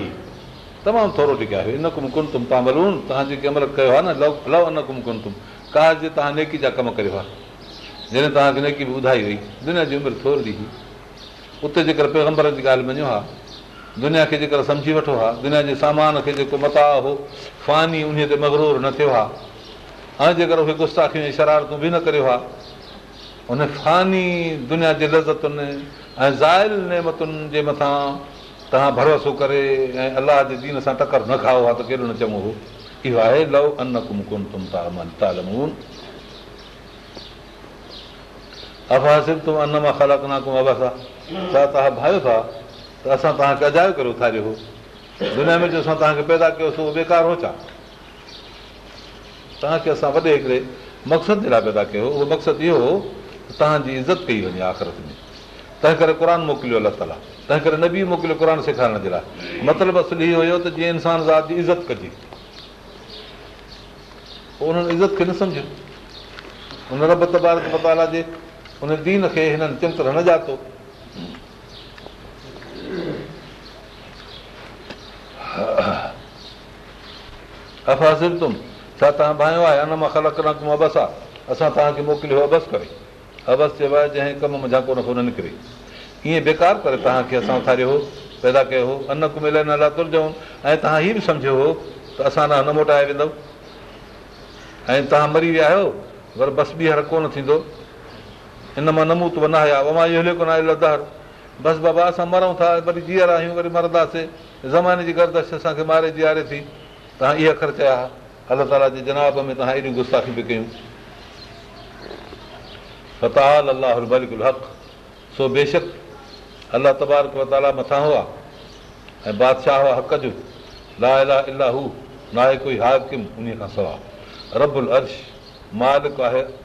तमामु थोरो टिकिया हुयो इन कुन तुम तव्हां मलून तव्हां जेके अमल कयो आहे न लव लव न कुमकुनम का जे तव्हां नेकी जा कम करियो आहे जॾहिं तव्हांखे नेकी बि ॿुधाई हुई दुनिया जी उमिरि थोरी हुई उते जेकर पैगंबर जी ॻाल्हि मञियो हा दुनिया खे जेकर सम्झी वठो हा दुनिया जे सामान खे जेको मताह हो फ़ानी उन ते मगरूर न थियो हा ऐं जेकर उहे गुस्ताखियूं ऐं शरारतूं बि न करियो हा हुन फ़ानी दुनिया जे लज़तुनि ऐं ज़ाइल नेमतुनि जे मथां तव्हां भरोसो करे ऐं अलाह जे दीन सां टकर न खाओ हा त केॾो न चङो हो इहो आहे लव अन कुम कुम तुम तालमून अफ़ा सिब तूं अन मां ख़ाला साहिब छा तव्हां भायो था त असां तव्हांखे अजायो करे उथारियो हो दुनिया में जो असां तव्हांखे पैदा कयोसीं उहो बेकार हो छा तव्हांखे असां वॾे हिकिड़े मक़सद जे लाइ पैदा कयो उहो मक़सदु इहो हो तव्हांजी इज़त कई वञे आख़िरत में तंहिं करे क़ुर मोकिलियो अलाह ताला तंहिं करे न बि मोकिलियो क़ुर सेखारण जे लाइ मतिलबु असुलु इहो हुयो त जीअं इंसान ज़ात जी इज़त कजे उन्हनि इज़त खे न सम्झो उन रब तबारक मताला जे उन दीन खे हिननि चिंतर न ॼातो छा तव्हां भायो आहे अन मां ख़लक अबस आहे असां तव्हांखे मोकिलियो अबस करे अबस हबसि आहे जंहिं कम मुंहिंजा कोन नफ़ो न निकिरे ईअं बेकार करे तव्हांखे असां उथारियो हो पैदा कयो हो अन कुमे लाइ तुरजऊं ऐं तव्हां हीअ बि सम्झो हो त असां न अन मोटाए आया वेंदव ऐं तव्हां मरी विया आहियो पर बस ॿीहर कोन थींदो हिन मां नमूत इहो लदार बसि बाबा असां मरूं था वरी जीअर आहियूं वरी मरंदासीं ज़माने जी गर्दश असांखे मारे जीआरे थी तव्हां इहा ख़र्च आया अलाह ताला जे जनाब में तव्हां एॾियूं गुस्ाखियूं बि कयूं फताल अलाह हक़ु सो बेशक अलाह तबारक तबारा मथां हुआ ऐं बादशाह हुआ हक़ जो ला अला अलाह हू नाहे कोई हाकिम उन खां सवाइ रबुल अर्श मालिक आहे